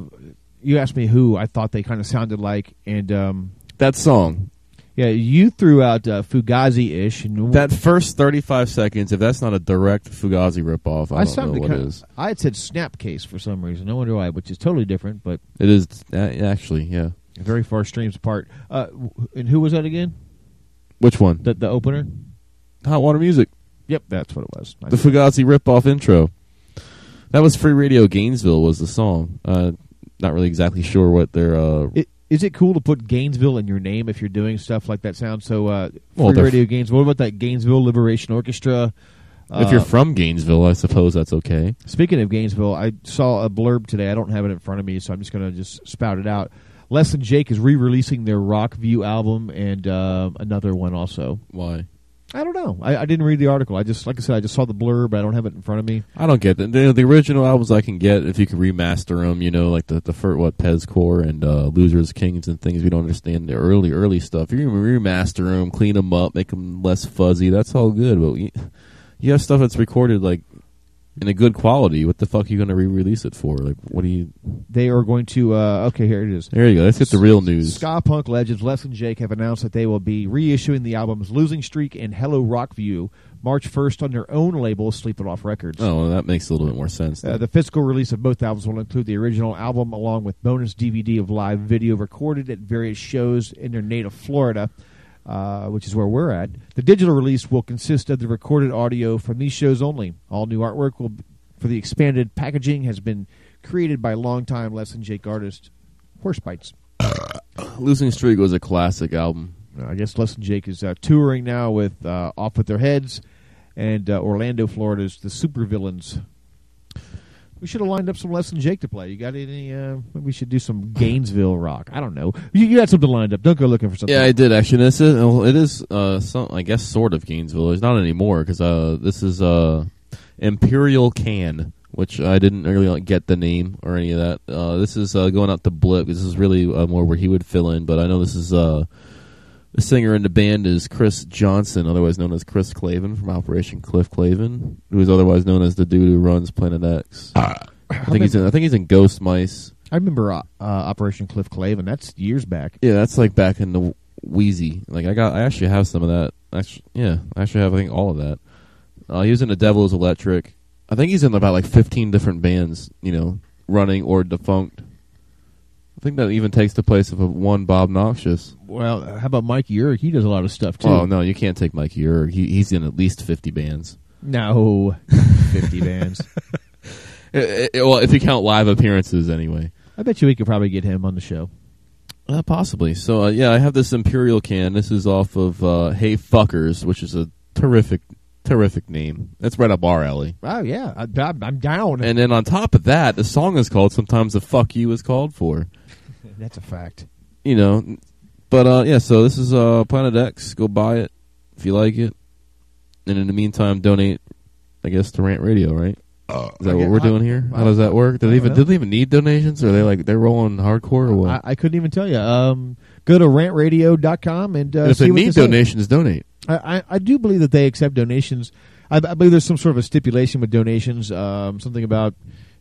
you asked me who I thought they kind of sounded like, and um, That song. yeah, you threw out uh, Fugazi-ish. That first thirty-five seconds, if that's not a direct Fugazi ripoff, I, don't know what is. I had said Snapcase for some reason. No wonder why, which is totally different, but It is actually, yeah. very far streams apart. Uh, and who was that again? Which one? The the opener. Hot water music. Yep, that's what it was. I- The Fugazi ripoff intro. That was Free Radio Gainesville was the song. Uh, not really exactly sure what their uh, I- Is it cool to put Gainesville in your name if you're doing stuff like that? Sounds so. Uh, Well, Free they're- Radio Gainesville. What about that Gainesville Liberation Orchestra? if Uh, you're from Gainesville, I suppose that's okay. Speaking of Gainesville, I saw a blurb today. I don't have it in front of me, so I'm just going to just spout it out. Less Than Jake is re-releasing their Rockview album and uh, another one also. Why? I don't know. I, I didn't read the article. I just, like I said, I just saw the blurb. But I don't have it in front of me. I don't get that. The, the original albums I can get if you can remaster them, you know, like the the first what Pezcore and uh, Losers Kings and things we don't understand the early early stuff. You can remaster them, clean them up, make them less fuzzy. That's all good. But you, you have stuff that's recorded like in a good quality. What the fuck are you going to re-release it for? Like, what do you? They are going to. Uh, okay, here it is. There you go. Let's get the real news. Ska punk legends Less Than Jake have announced that they will be reissuing the albums "Losing Streak" and "Hello Rockview" March 1st on their own label, Sleep It Off Records. Oh, well, that makes a little bit more sense. Uh, the physical release of both albums will include the original album along with bonus DVD of live video recorded at various shows in their native Florida, uh, which is where we're at. The digital release will consist of the recorded audio from these shows only. All new artwork will for the expanded packaging has been created by longtime Less Than Jake artist Horse Bites. Losing Streak was a classic album. Uh, I guess Less Than Jake is uh, touring now with uh, Off with Their Heads and uh, Orlando, Florida's The Supervillains. We should have lined up some less than Jake to play. You got any? Uh, we should do some Gainesville rock. I don't know. You, you had something lined up. Don't go looking for something. Yeah, I did actually. This is it is uh, some I guess sort of Gainesville. It's not anymore because uh, this is uh, Imperial Can, which I didn't really like, get the name or any of that. Uh, this is uh, going out to Blip. This is really uh, more where he would fill in, but I know this is uh, the singer in the band is Chris Johnson, otherwise known as Chris Clavin from Operation Cliff Clavin, who is otherwise known as the dude who runs Plan-It-X. I think he's in, I think he's in Ghost Mice. I remember uh, uh, Operation Cliff Clavin. That's years back. Yeah, that's like back in the Wheezy. Like I got, I actually have some of that. Actually, yeah, I actually have I think all of that. Uh, he was in the Devil's Electric. I think he's in about like fifteen different bands. You know, running or defunct. I think that even takes the place of a one Bob Noxious. Well, how about Mike Urick? He does a lot of stuff too. Oh no, you can't take Mike Urick. He, he's in at least fifty bands. No, fifty bands. Eh, eh, well, if you count live appearances, anyway. I bet you we could probably get him on the show. Uh, possibly. So uh, yeah, I have this Imperial can. This is off of uh, Hey Fuckers, which is a terrific, terrific name. That's right up our alley. Oh yeah, I, I'm I'm down. And then on top of that, the song is called "Sometimes the Fuck You" is called for. That's a fact. You know, but uh, yeah. So this is uh, Plan-It-X. Go buy it if you like it, and in the meantime, donate. I guess to Rant Radio, right? Uh, is that what we're doing here? How does that work? Do they even do they even need donations? Or are they like they're rolling hardcore or what? I, I couldn't even tell you. Um, go to rantradio.com and uh, if see they what need say. donations, donate. I, I, I do believe that they accept donations. I, I believe there's some sort of a stipulation with donations. Um, something about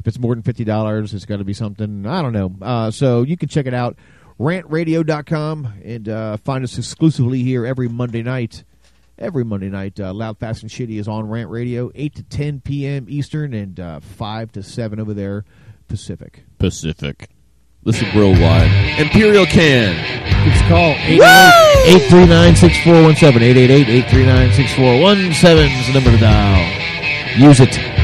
if it's more than fifty dollars, it's got to be something. I don't know. Uh, so you can check it out, rantradio.com, and uh, find us exclusively here every Monday night. Every Monday night, uh, Loud, Fast, and Shitty is on Rant Radio, 8 to 10 p.m. Eastern and uh, 5 to 7 over there Pacific. Pacific. Listen worldwide. Imperial Can. It's called 839-6417. 888-839-6417 is the number to dial. Use it.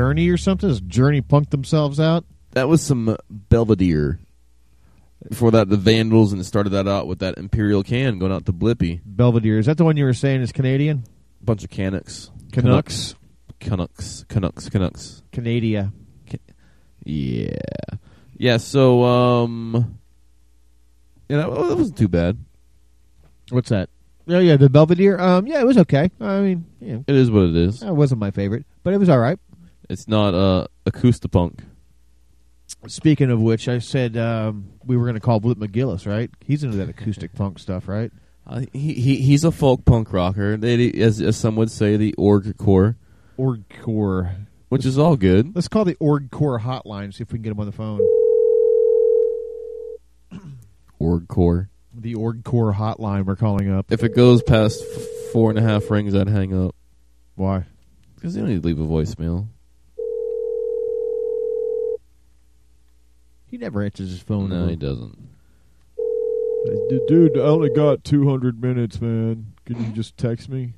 Journey or something? Does Journey punk themselves out? That was some Belvedere. Before that, the Vandals, and started that out with that Imperial can going out to Blippy. Belvedere. Is that the one you were saying is Canadian? Bunch of Canucks. Canucks. Canucks. Canucks. Canucks. Canada. Yeah. Yeah, so, um... Yeah, that, that wasn't too bad. What's that? Oh yeah, the Belvedere. Um, yeah, it was okay. I mean, yeah, It is what it is. it wasn't my favorite, but it was all right. It's not uh, acoustapunk. Speaking of which, I said um, we were going to call Blip McGillis, right? He's into that acoustic punk stuff, right? Uh, he, he he's a folk punk rocker. They, as, as some would say, the org core, Org Core. which is all good. Let's call the Org Core hotline. See if we can get him on the phone. Org core. The Org Core hotline. We're calling up. If it goes past f- four and a half rings, I'd hang up. Why? Because you don't need to leave a voicemail. He never answers his phone. No, he doesn't. Dude, I only got 200 minutes, man. Can you just text me?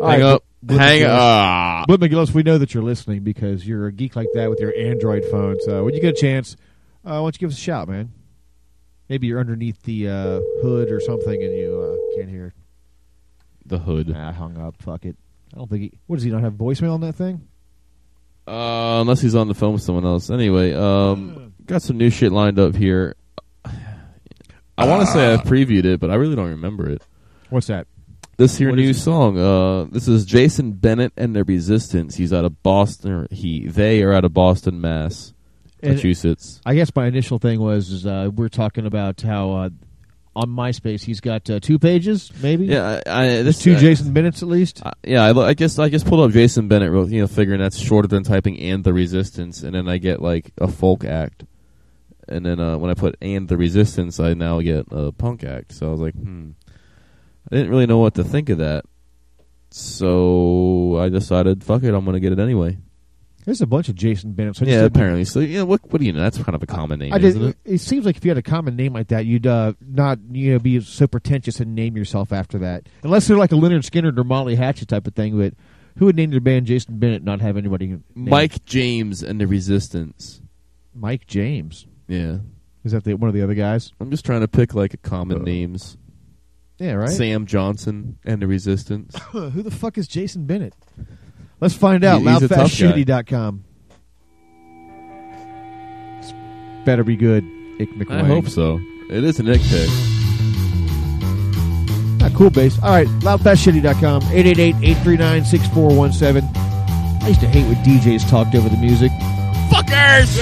All Hang right, up. Blip Hang McGillis. up. Blip McGillis, we know that you're listening because you're a geek like that with your Android phone. So when you get a chance, uh, why don't you give us a shout, man? Maybe you're underneath the uh, hood or something and you uh, can't hear. The hood. Nah, I hung up. Fuck it. I don't think he... What, does he not have voicemail on that thing? Uh, unless he's on the phone with someone else. Anyway, um, got some new shit lined up here. I want to say I previewed it, but I really don't remember it. What's that? This here What new song. Uh, this is Jason Bennett and the Resistance. He's out of Boston. Or he, they are out of Boston, Mass, And- Massachusetts. I guess my initial thing was is, uh, we're talking about how uh, on MySpace he's got uh, two pages, maybe. Yeah, I, I, There's this two I- Jason Bennett's at least. Uh, yeah, I, I guess I just pulled up Jason Bennett, wrote, you know, figuring that's shorter than typing "and the Resistance," and then I get like a folk act, and then uh, when I put "and the Resistance," I now get a punk act. So I was like, hmm, I didn't really know what to think of that. So I decided, fuck it, I'm gonna get it anyway. There's a bunch of Jason Bennett's. I just yeah, apparently. So yeah, what what do you know? That's kind of a common name, I did, isn't it? seems like if you had a common name like that, you'd uh, not you know be so pretentious and name yourself after that. Unless they're like a Lynyrd Skynyrd or Molly Hatchet type of thing. But who would name their band Jason Bennett? and Not have anybody. Mike James and the Resistance. Mike James. Yeah, Is that the, one of the other guys? I'm just trying to pick like a common names. Yeah, right. Sam Johnson and the Resistance. Who the fuck is Jason Bennett? Let's find out. He- he's a. Loudfastshitty.com. Better be good. Ick McWang. I hope so. It is an ick pick. Ah, cool bass. All right, loudfastshitty.com, 888-839-6417. I used to hate when DJs talked over the music. Fuckers!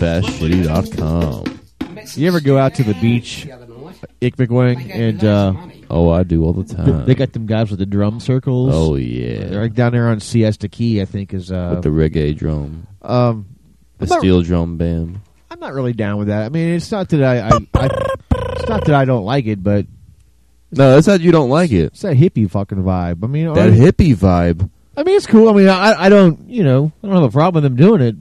Listening to loudfastshitty.com. You ever go out to the beach, Ick McWang, and uh, Oh, I do all the time. they got them guys with the drum circles. Oh, yeah. they're like down there on Siesta Key, I think is. Uh, With the reggae drum. um, The steel drum band. I'm not really down with that. I mean, it's not that I, I, I it's not that I don't like it, but No, that's not you don't like it. it's that hippie fucking vibe. I mean, That I, hippie vibe. I mean, it's cool. I mean, I, I don't, you know, I don't have a problem with them doing it.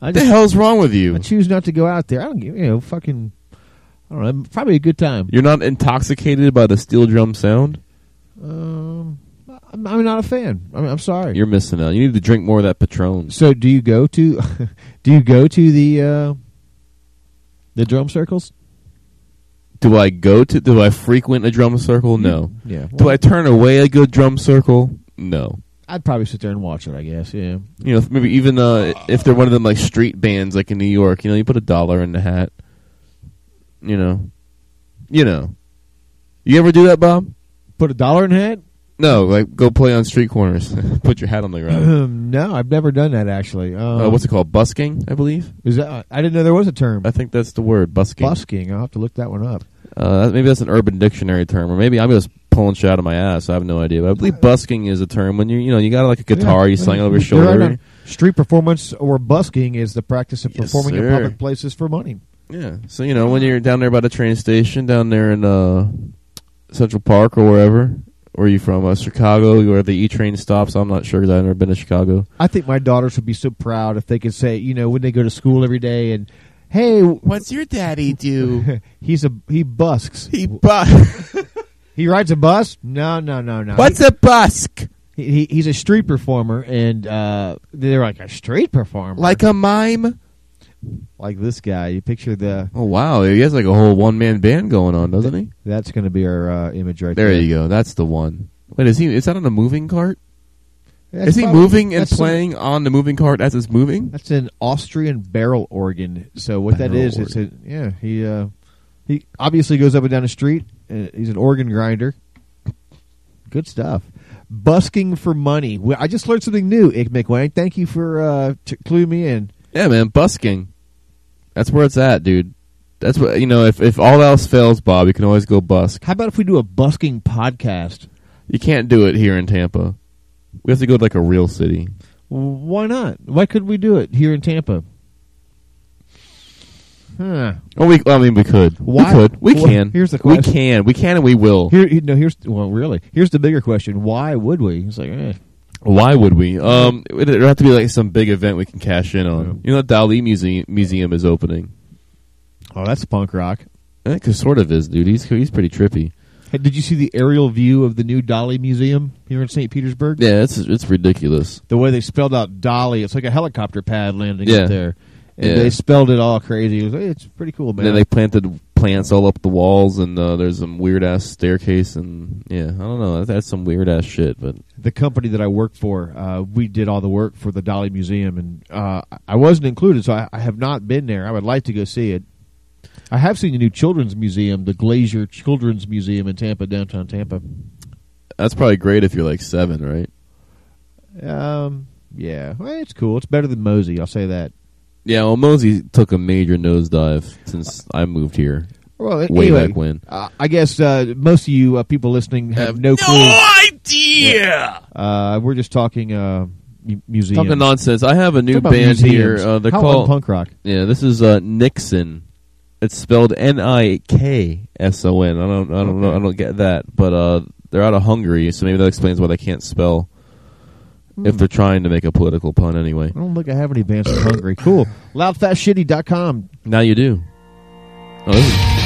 I What the hell's wrong with you? I choose not to go out there. I don't, give- you know, fucking, I don't know, probably a good time. You're not intoxicated by the steel drum sound? Um, I'm, I'm not a fan. I mean, I'm sorry. You're missing out. You need to drink more of that Patron. So, do you go to, do you go to the, uh, the drum circles? Do I go to, do I frequent a drum circle? No. Yeah. Do I turn away a good drum circle? No. I'd probably sit there and watch it. I guess. Yeah. You know, maybe even uh, if they're one of them like street bands, like in New York, you know, you put a dollar in the hat. You know, you know. You ever do that, Bob? Put a dollar in the hat? No, like go play on street corners. put your hat on the ground. Um, no, I've never done that actually. Um, uh, what's it called? Busking, I believe. Is that? I didn't know there was a term. I think that's the word, busking. Busking. I'll have to look that one up. Uh, maybe that's an Urban Dictionary term, or maybe I'm just pulling shit out of my ass. I have no idea. But I believe busking is a term when you you know you got like a guitar, Yeah. you sling it over your You're right shoulder. Street performance or busking is the practice of Yes, performing in public places for money. Yeah. So you know when you're down there by the train station, down there in uh, Central Park or wherever. Where are you from? Uh, Chicago, where the E train stops. I'm not sure because I've never been to Chicago. I think my daughters would be so proud if they could say, you know, when they go to school every day and, hey, What's your daddy do? he's a he busks. he bus. He rides a bus? No, no, no, no. What's a busk? he, he, he's a street performer, and uh, they're like a street performer, Like a mime? like this guy. You picture the Oh wow, he has like a whole one man band going on, doesn't he? that's going to be our uh, image right There there. you go. That's the one. Wait, is he? Is that on a moving cart? That's is he probably- moving and that's some- playing on the moving cart as it's moving? That's an Austrian barrel organ. So what that Barrel is, it's a yeah. He uh, he obviously goes up and down the street. Uh, he's an organ grinder. Good stuff. Busking for money. Well, I just learned something new, Ick McWang. Thank you for uh, t- cluing me in. Yeah, man, busking. That's where it's at, dude. That's what you know. If if all else fails, Bob, you can always go busk. How about if we do a busking podcast? You can't do it here in Tampa. We have to go to like a real city. Why not? Why could we do it here in Tampa? Huh. Oh, we. I mean, we could. Why- We could. We Well, can. here's the We can. We can, and we will. Here, no. Here's well, really. Here's the bigger question: Why would we? It's like, eh. Why would we? Um, it would have to be like some big event we can cash in on. You know, the Dali Museum Museum is opening. Oh, that's punk rock. It sort of is, dude. He's he's pretty trippy. Hey, did you see the aerial view of the new Dali Museum here in St. Petersburg? Yeah, it's it's ridiculous. The way they spelled out Dali, it's like a helicopter pad landing Yeah. up there. And Yeah. they spelled it all crazy. It was, hey, it's pretty cool, man. And they planted plants all up the walls, and uh, there's some weird ass staircase, and yeah, I don't know. That's some weird ass shit, but the company that I work for, uh, we did all the work for the Dali Museum, and uh, I wasn't included, so I, I have not been there. I would like to go see it. I have seen the new children's museum, the Glazer Children's Museum in Tampa, downtown Tampa. that's probably great if you're like seven, right? Um, yeah, well, it's cool. It's better than MOSI, I'll say that. Yeah, well, MOSI took a major nosedive since I moved here. Well, way anyway, back when. Uh, I guess uh, most of you uh, people listening have, no clue. idea. Uh, we're just talking uh, museum. Talking nonsense. I have a new Talk about band here. museums. Uh, they're How called punk rock. Yeah, this is uh, Nikson. It's spelled N I K S O N. I don't. I don't know. I don't get that. But uh, they're out of Hungary, so maybe that explains why they can't spell. If they're trying to make a political pun, anyway. I don't think I have any bands from Hungary. Cool. Loudfastshitty.com. Now you do. Oh,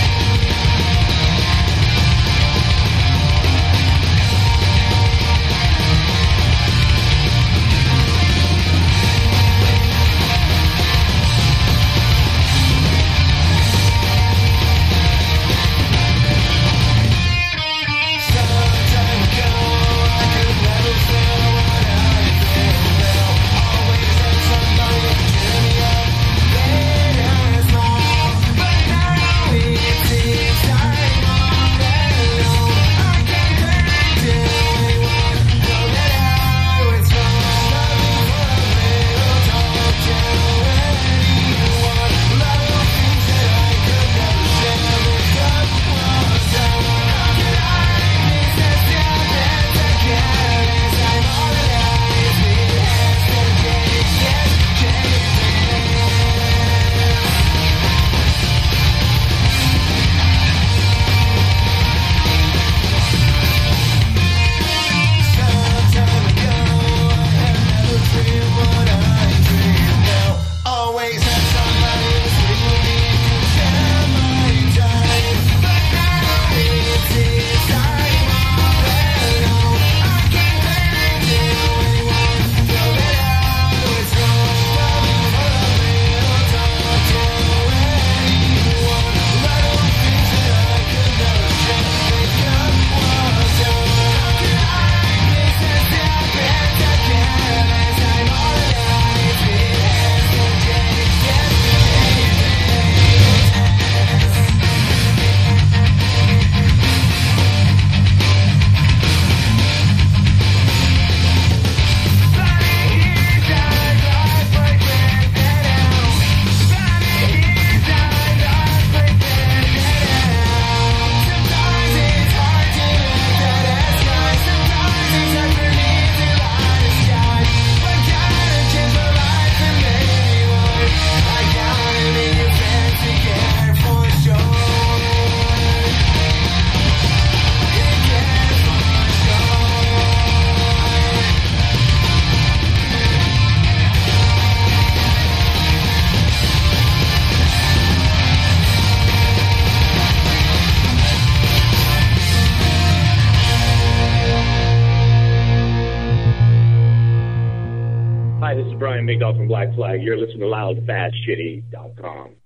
Brian Migdol from Black Flag. You're listening to loudfastshitty.com.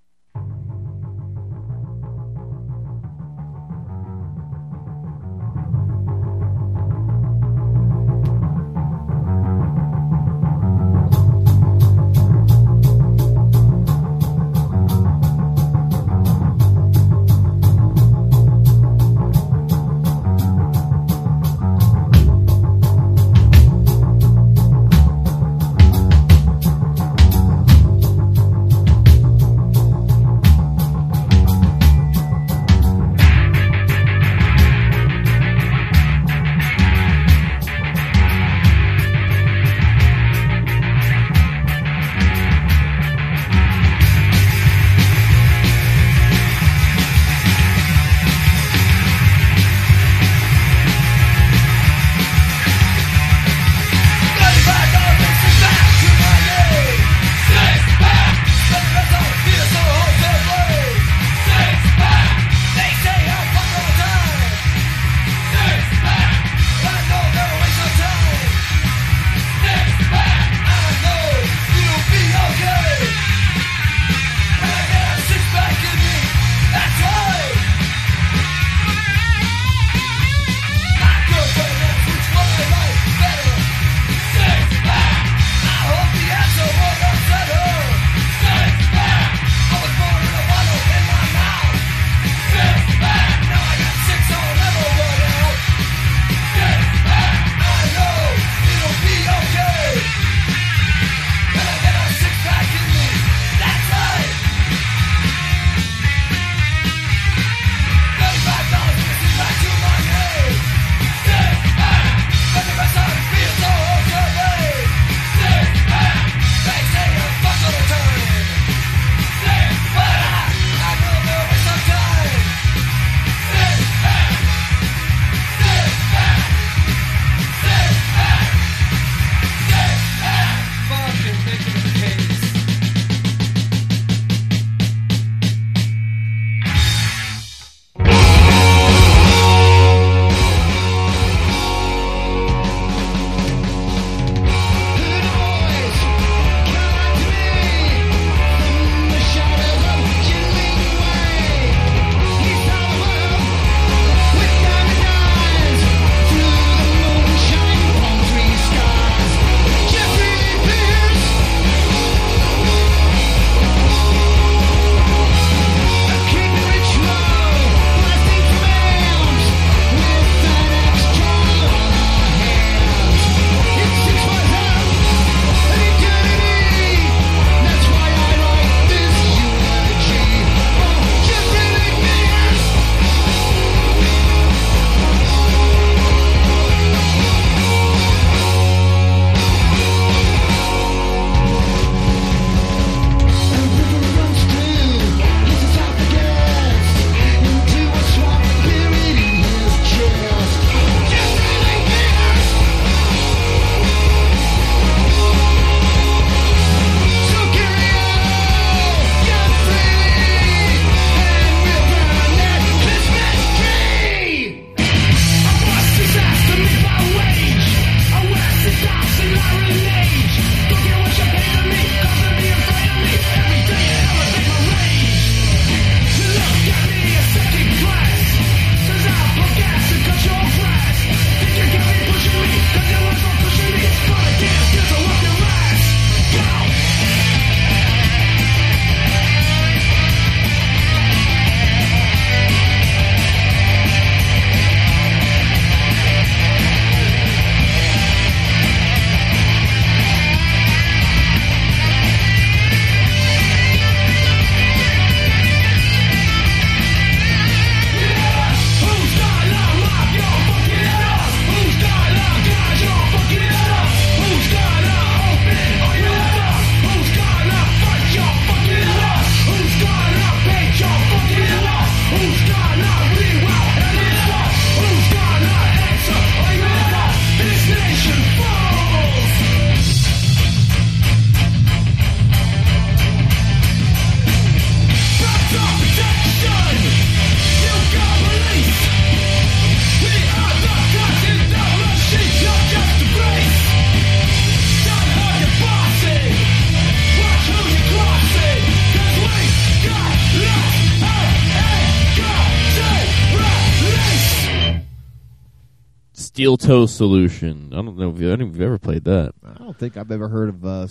Steel Toe Solution. I don't know if you, I don't you've ever played that. I don't think I've ever heard of. Uh,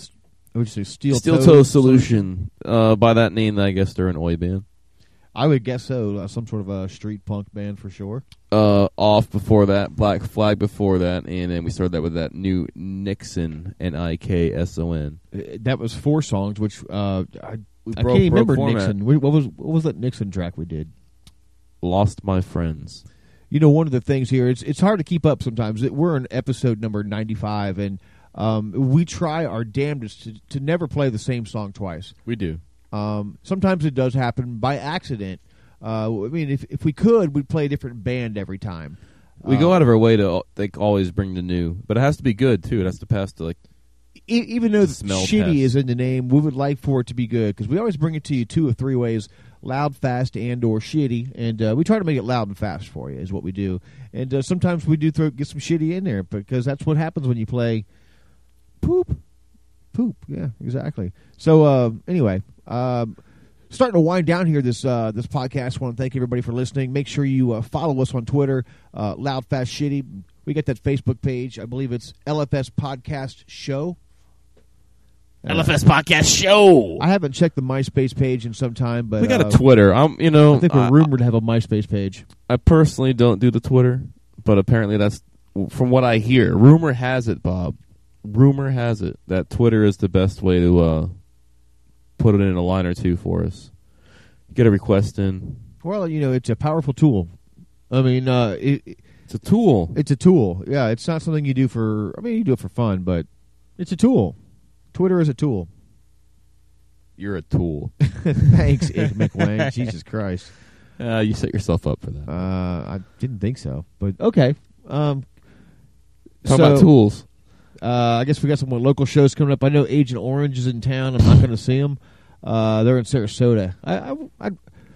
what would say? Steel, Steel Toe Solution. Uh, by that name, I guess they're an oi band. I would guess so. Uh, some sort of a street punk band for sure. Uh, off before that, Black Flag before that, and then we started that with that new Nikson, N-I-K-S-O-N. Uh, That was four songs, which uh, I, We I can't broke remember format. Nikson. What was what was that Nikson track we did? Lost My Friends. You know, one of the things here, it's it's hard to keep up sometimes. It- We're in episode number 95, and um, we try our damnedest to, to never play the same song twice. We do. Um, sometimes it does happen by accident. Uh, I mean, if if we could, we'd play a different band every time. We go out of our way to like always bring the new, but it has to be good too. It has to pass to like e- even though smell shitty test. is in the name, we would like for it to be good because we always bring it to you two or three ways: loud, fast, and or shitty. And uh, we try to make it loud and fast for you is what we do. And uh, sometimes we do throw get some shitty in there because that's what happens when you play poop, poop. Yeah, exactly. So uh, anyway. Um, Starting to wind down here this uh, this podcast. want to thank everybody for listening. Make sure you uh, follow us on Twitter, uh, Loud Fast Shitty. We got that Facebook page. I believe it's LFS Podcast Show. LFS Podcast Show. I haven't checked the MySpace page in some time, but we got uh, a Twitter. I'm, you know, I think we're I- rumored to have a MySpace page. I personally don't do the Twitter, but apparently that's from what I hear. Rumor has it, Bob. Rumor has it that Twitter is the best way to uh, put it in a line or two for us. Get a request in. Well, you know, it's a powerful tool. I mean, uh, it, it's a tool. It's a tool. Yeah, it's not something you do for. I mean, you do it for fun, but it's a tool. Twitter is a tool. You're a tool. Thanks, Ig McWang. Jesus Christ. Uh, you set yourself up for that. Uh, I didn't think so, but okay. Um, Talk so, about tools. Uh, I guess we got some more local shows coming up. I know Agent Orange is in town. I'm not going to see them. Uh, they're in Sarasota. I, I, I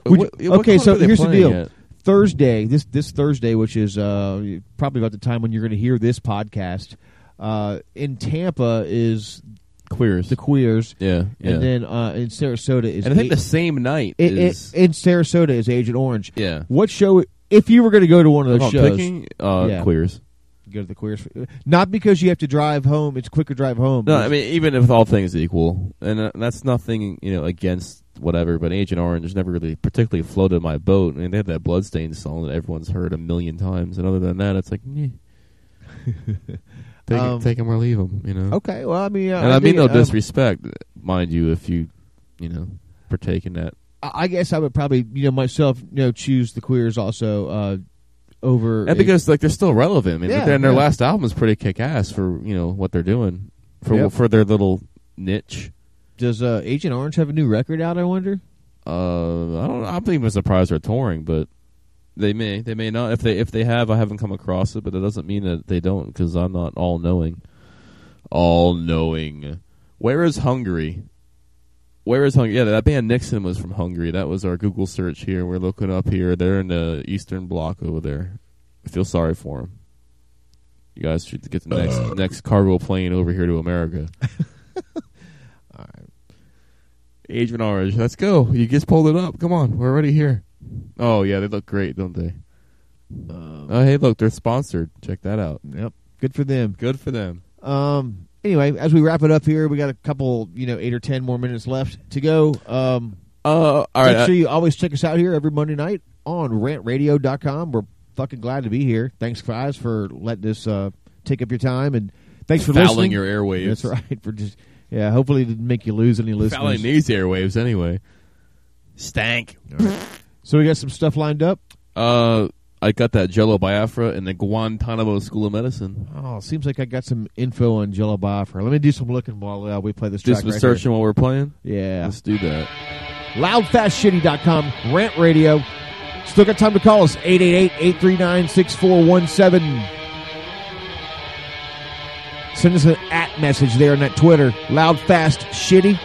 What- you- what okay, so here's the deal. at? Thursday, this this Thursday, which is uh, probably about the time when you're going to hear this podcast, uh, in Tampa is Queers. the Queers. Yeah, yeah. And then uh, in Sarasota is And I think A- the same night it- it- is in Sarasota is Agent Orange. Yeah. What show? If you were going to go to one of those shows, picking, uh, Queers. Go to the Queers. Not because you have to drive home. It's quicker drive home. No, I mean even if all things equal, and uh, that's nothing you know against whatever. But Agent Orange never really particularly floated my boat. I mean, they have that Bloodstained song that everyone's heard a million times, and other than that, it's like, meh. take, Um, it, take 'em or leave them, you know. Okay, well, I mean, uh, and I I, mean think, no um, disrespect, mind you, if you, you know, partake in that. I I guess I would probably, you know, myself, you know, choose the Queers also uh, over. And because like they're still relevant. I mean, Yeah, and their yeah. last album is pretty kick ass for you know what they're doing for Yep. for their little niche. Does uh, Agent Orange have a new record out? I wonder. Uh, I don't. I'm not even surprised they're touring, but they may. They may not. If they if they have, I haven't come across it, but it doesn't mean that they don't because I'm not all knowing. All knowing. Where is Hungary? Where is Hungary? Yeah, that band Nikson was from Hungary. That was our Google search here. We're looking up here. They're in the Eastern Bloc over there. I feel sorry for them. You guys should get the next uh. next cargo plane over here to America. All right. Agent Orange, let's go. You just pulled it up. Come on, we're already here. Oh yeah, they look great, don't they? oh hey, look, they're sponsored. Check that out. Yep, good for them. Good for them. Um. Anyway, as we wrap it up here, we got a couple, you know, eight or ten more minutes left to go. Um. Uh, all right, Make sure you always check us out here every Monday night on rantradio.com. We're fucking glad to be here. Thanks, guys, for letting us uh, take up your time, and thanks for Fouling listening. your airwaves. That's right. For just yeah, hopefully it didn't make you lose any listeners. Fouling these airwaves anyway. Stank. So we got some stuff lined up. Uh, I got that Jello Biafra and the Guantanamo School of Medicine. Oh, seems like I got some info on Jello Biafra. Let me do some looking while uh, we play this Just track right searching here. while we're playing. Yeah. let's do that. Loudfastshitty.com, Rant Radio. Still got time to call us, 888-839-6417. Send us an at message there on that Twitter, Loudfastshitty.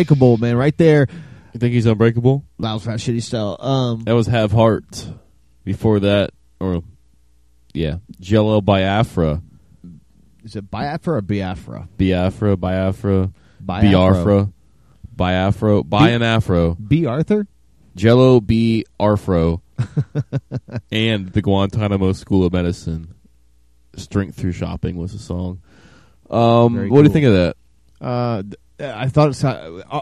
Unbreakable, man, right there. You think he's unbreakable? Loud, fast, shitty style. Um, That was Have Heart. Before that, or yeah, Jello Biafra, is it Biafra or Biafra? Biafra, Biafra, Biafra. Biafra, Biafra, Bi B- and Afro, B. Arthur? Jello B Arfro, and the Guantanamo School of Medicine. Strength Through Shopping was the song. Um, Very what do you think of that? Uh, th- I thought it's uh,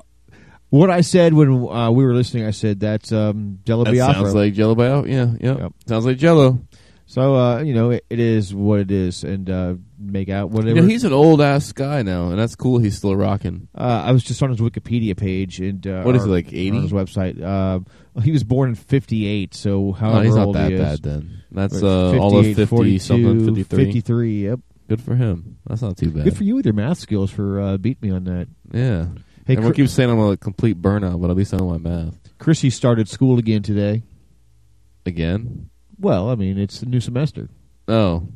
what I said when uh, we were listening. I said that's um, Jello That Biafra. sounds like Jello Biafra. Yeah, yeah. Yep. Sounds like Jello. So uh, you know, it, it is what it is, and uh, make out whatever. You know, he's an old ass guy now, and that's cool. He's still rocking. Uh, I was just on his Wikipedia page, and uh, What is he, like, on 80? his website. Uh, well, he was born in '58, so however Oh, he's not old that he is. bad then. That's uh, all of 58, 50 42, something, 53. 53, Yep. Good for him. That's not too bad. Good for you with your math skills for uh, beat me on that. Yeah. Hey, Everyone keeps saying I'm a complete burnout, but at least I know my math. Chrissy started school again today. Again? Well, I mean, it's the new semester. Oh.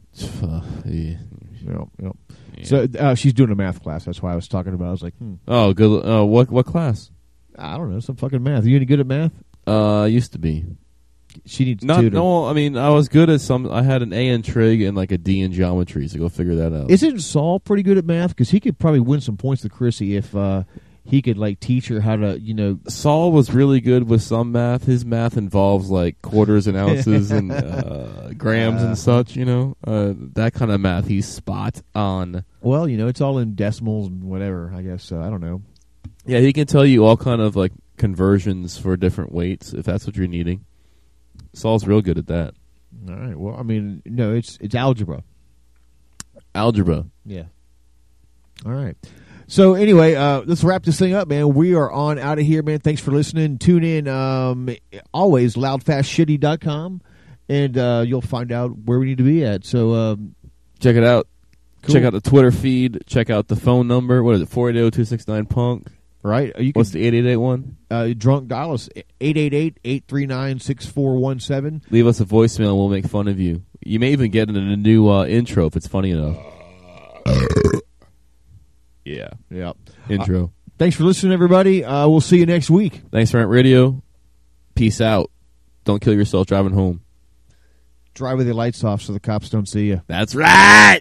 Yeah. Yep, yep. So uh, she's doing a math class. That's why I was talking about. I was like, hmm, Oh, good. Uh, what what class? I don't know, some fucking math. Are you any good at math? Uh, used to be. She needs Not tutor. no. I mean, I was good at some. I had an A in trig and like a D in geometry. So go figure that out. Isn't Saul pretty good at math? Because he could probably win some points with Chrissy if uh, he could like teach her how to, you know. Saul was really good with some math. His math involves like quarters and ounces and uh, grams Uh. and such. You know, uh, that kind of math. He's spot on. Well, you know, it's all in decimals and whatever. I guess I don't know. Yeah, he can tell you all kind of like conversions for different weights if that's what you're needing. Saul's real good at that. All right. Well, I mean, no, it's it's algebra. Algebra. Yeah. All right. So anyway, uh, let's wrap this thing up, man. We are on out of here, man. Thanks for listening. Tune in um, always loudfastshitty.com, and uh, you'll find out where we need to be at. So um, check it out. Cool. Check out the Twitter feed. Check out the phone number. What is it? 480-269-PUNK right, you can, What's the eight eight eight one? uh, drunk Dallas, us 888-839-6417. Leave us a voicemail. and We'll make fun of you. You may even get in a new uh, intro if it's funny enough. yeah. Yep. Intro. Thanks for listening, everybody. Uh, we'll see you next week. Thanks for Rant Radio. Peace out. Don't kill yourself driving home. Drive with the lights off so the cops don't see you. That's right.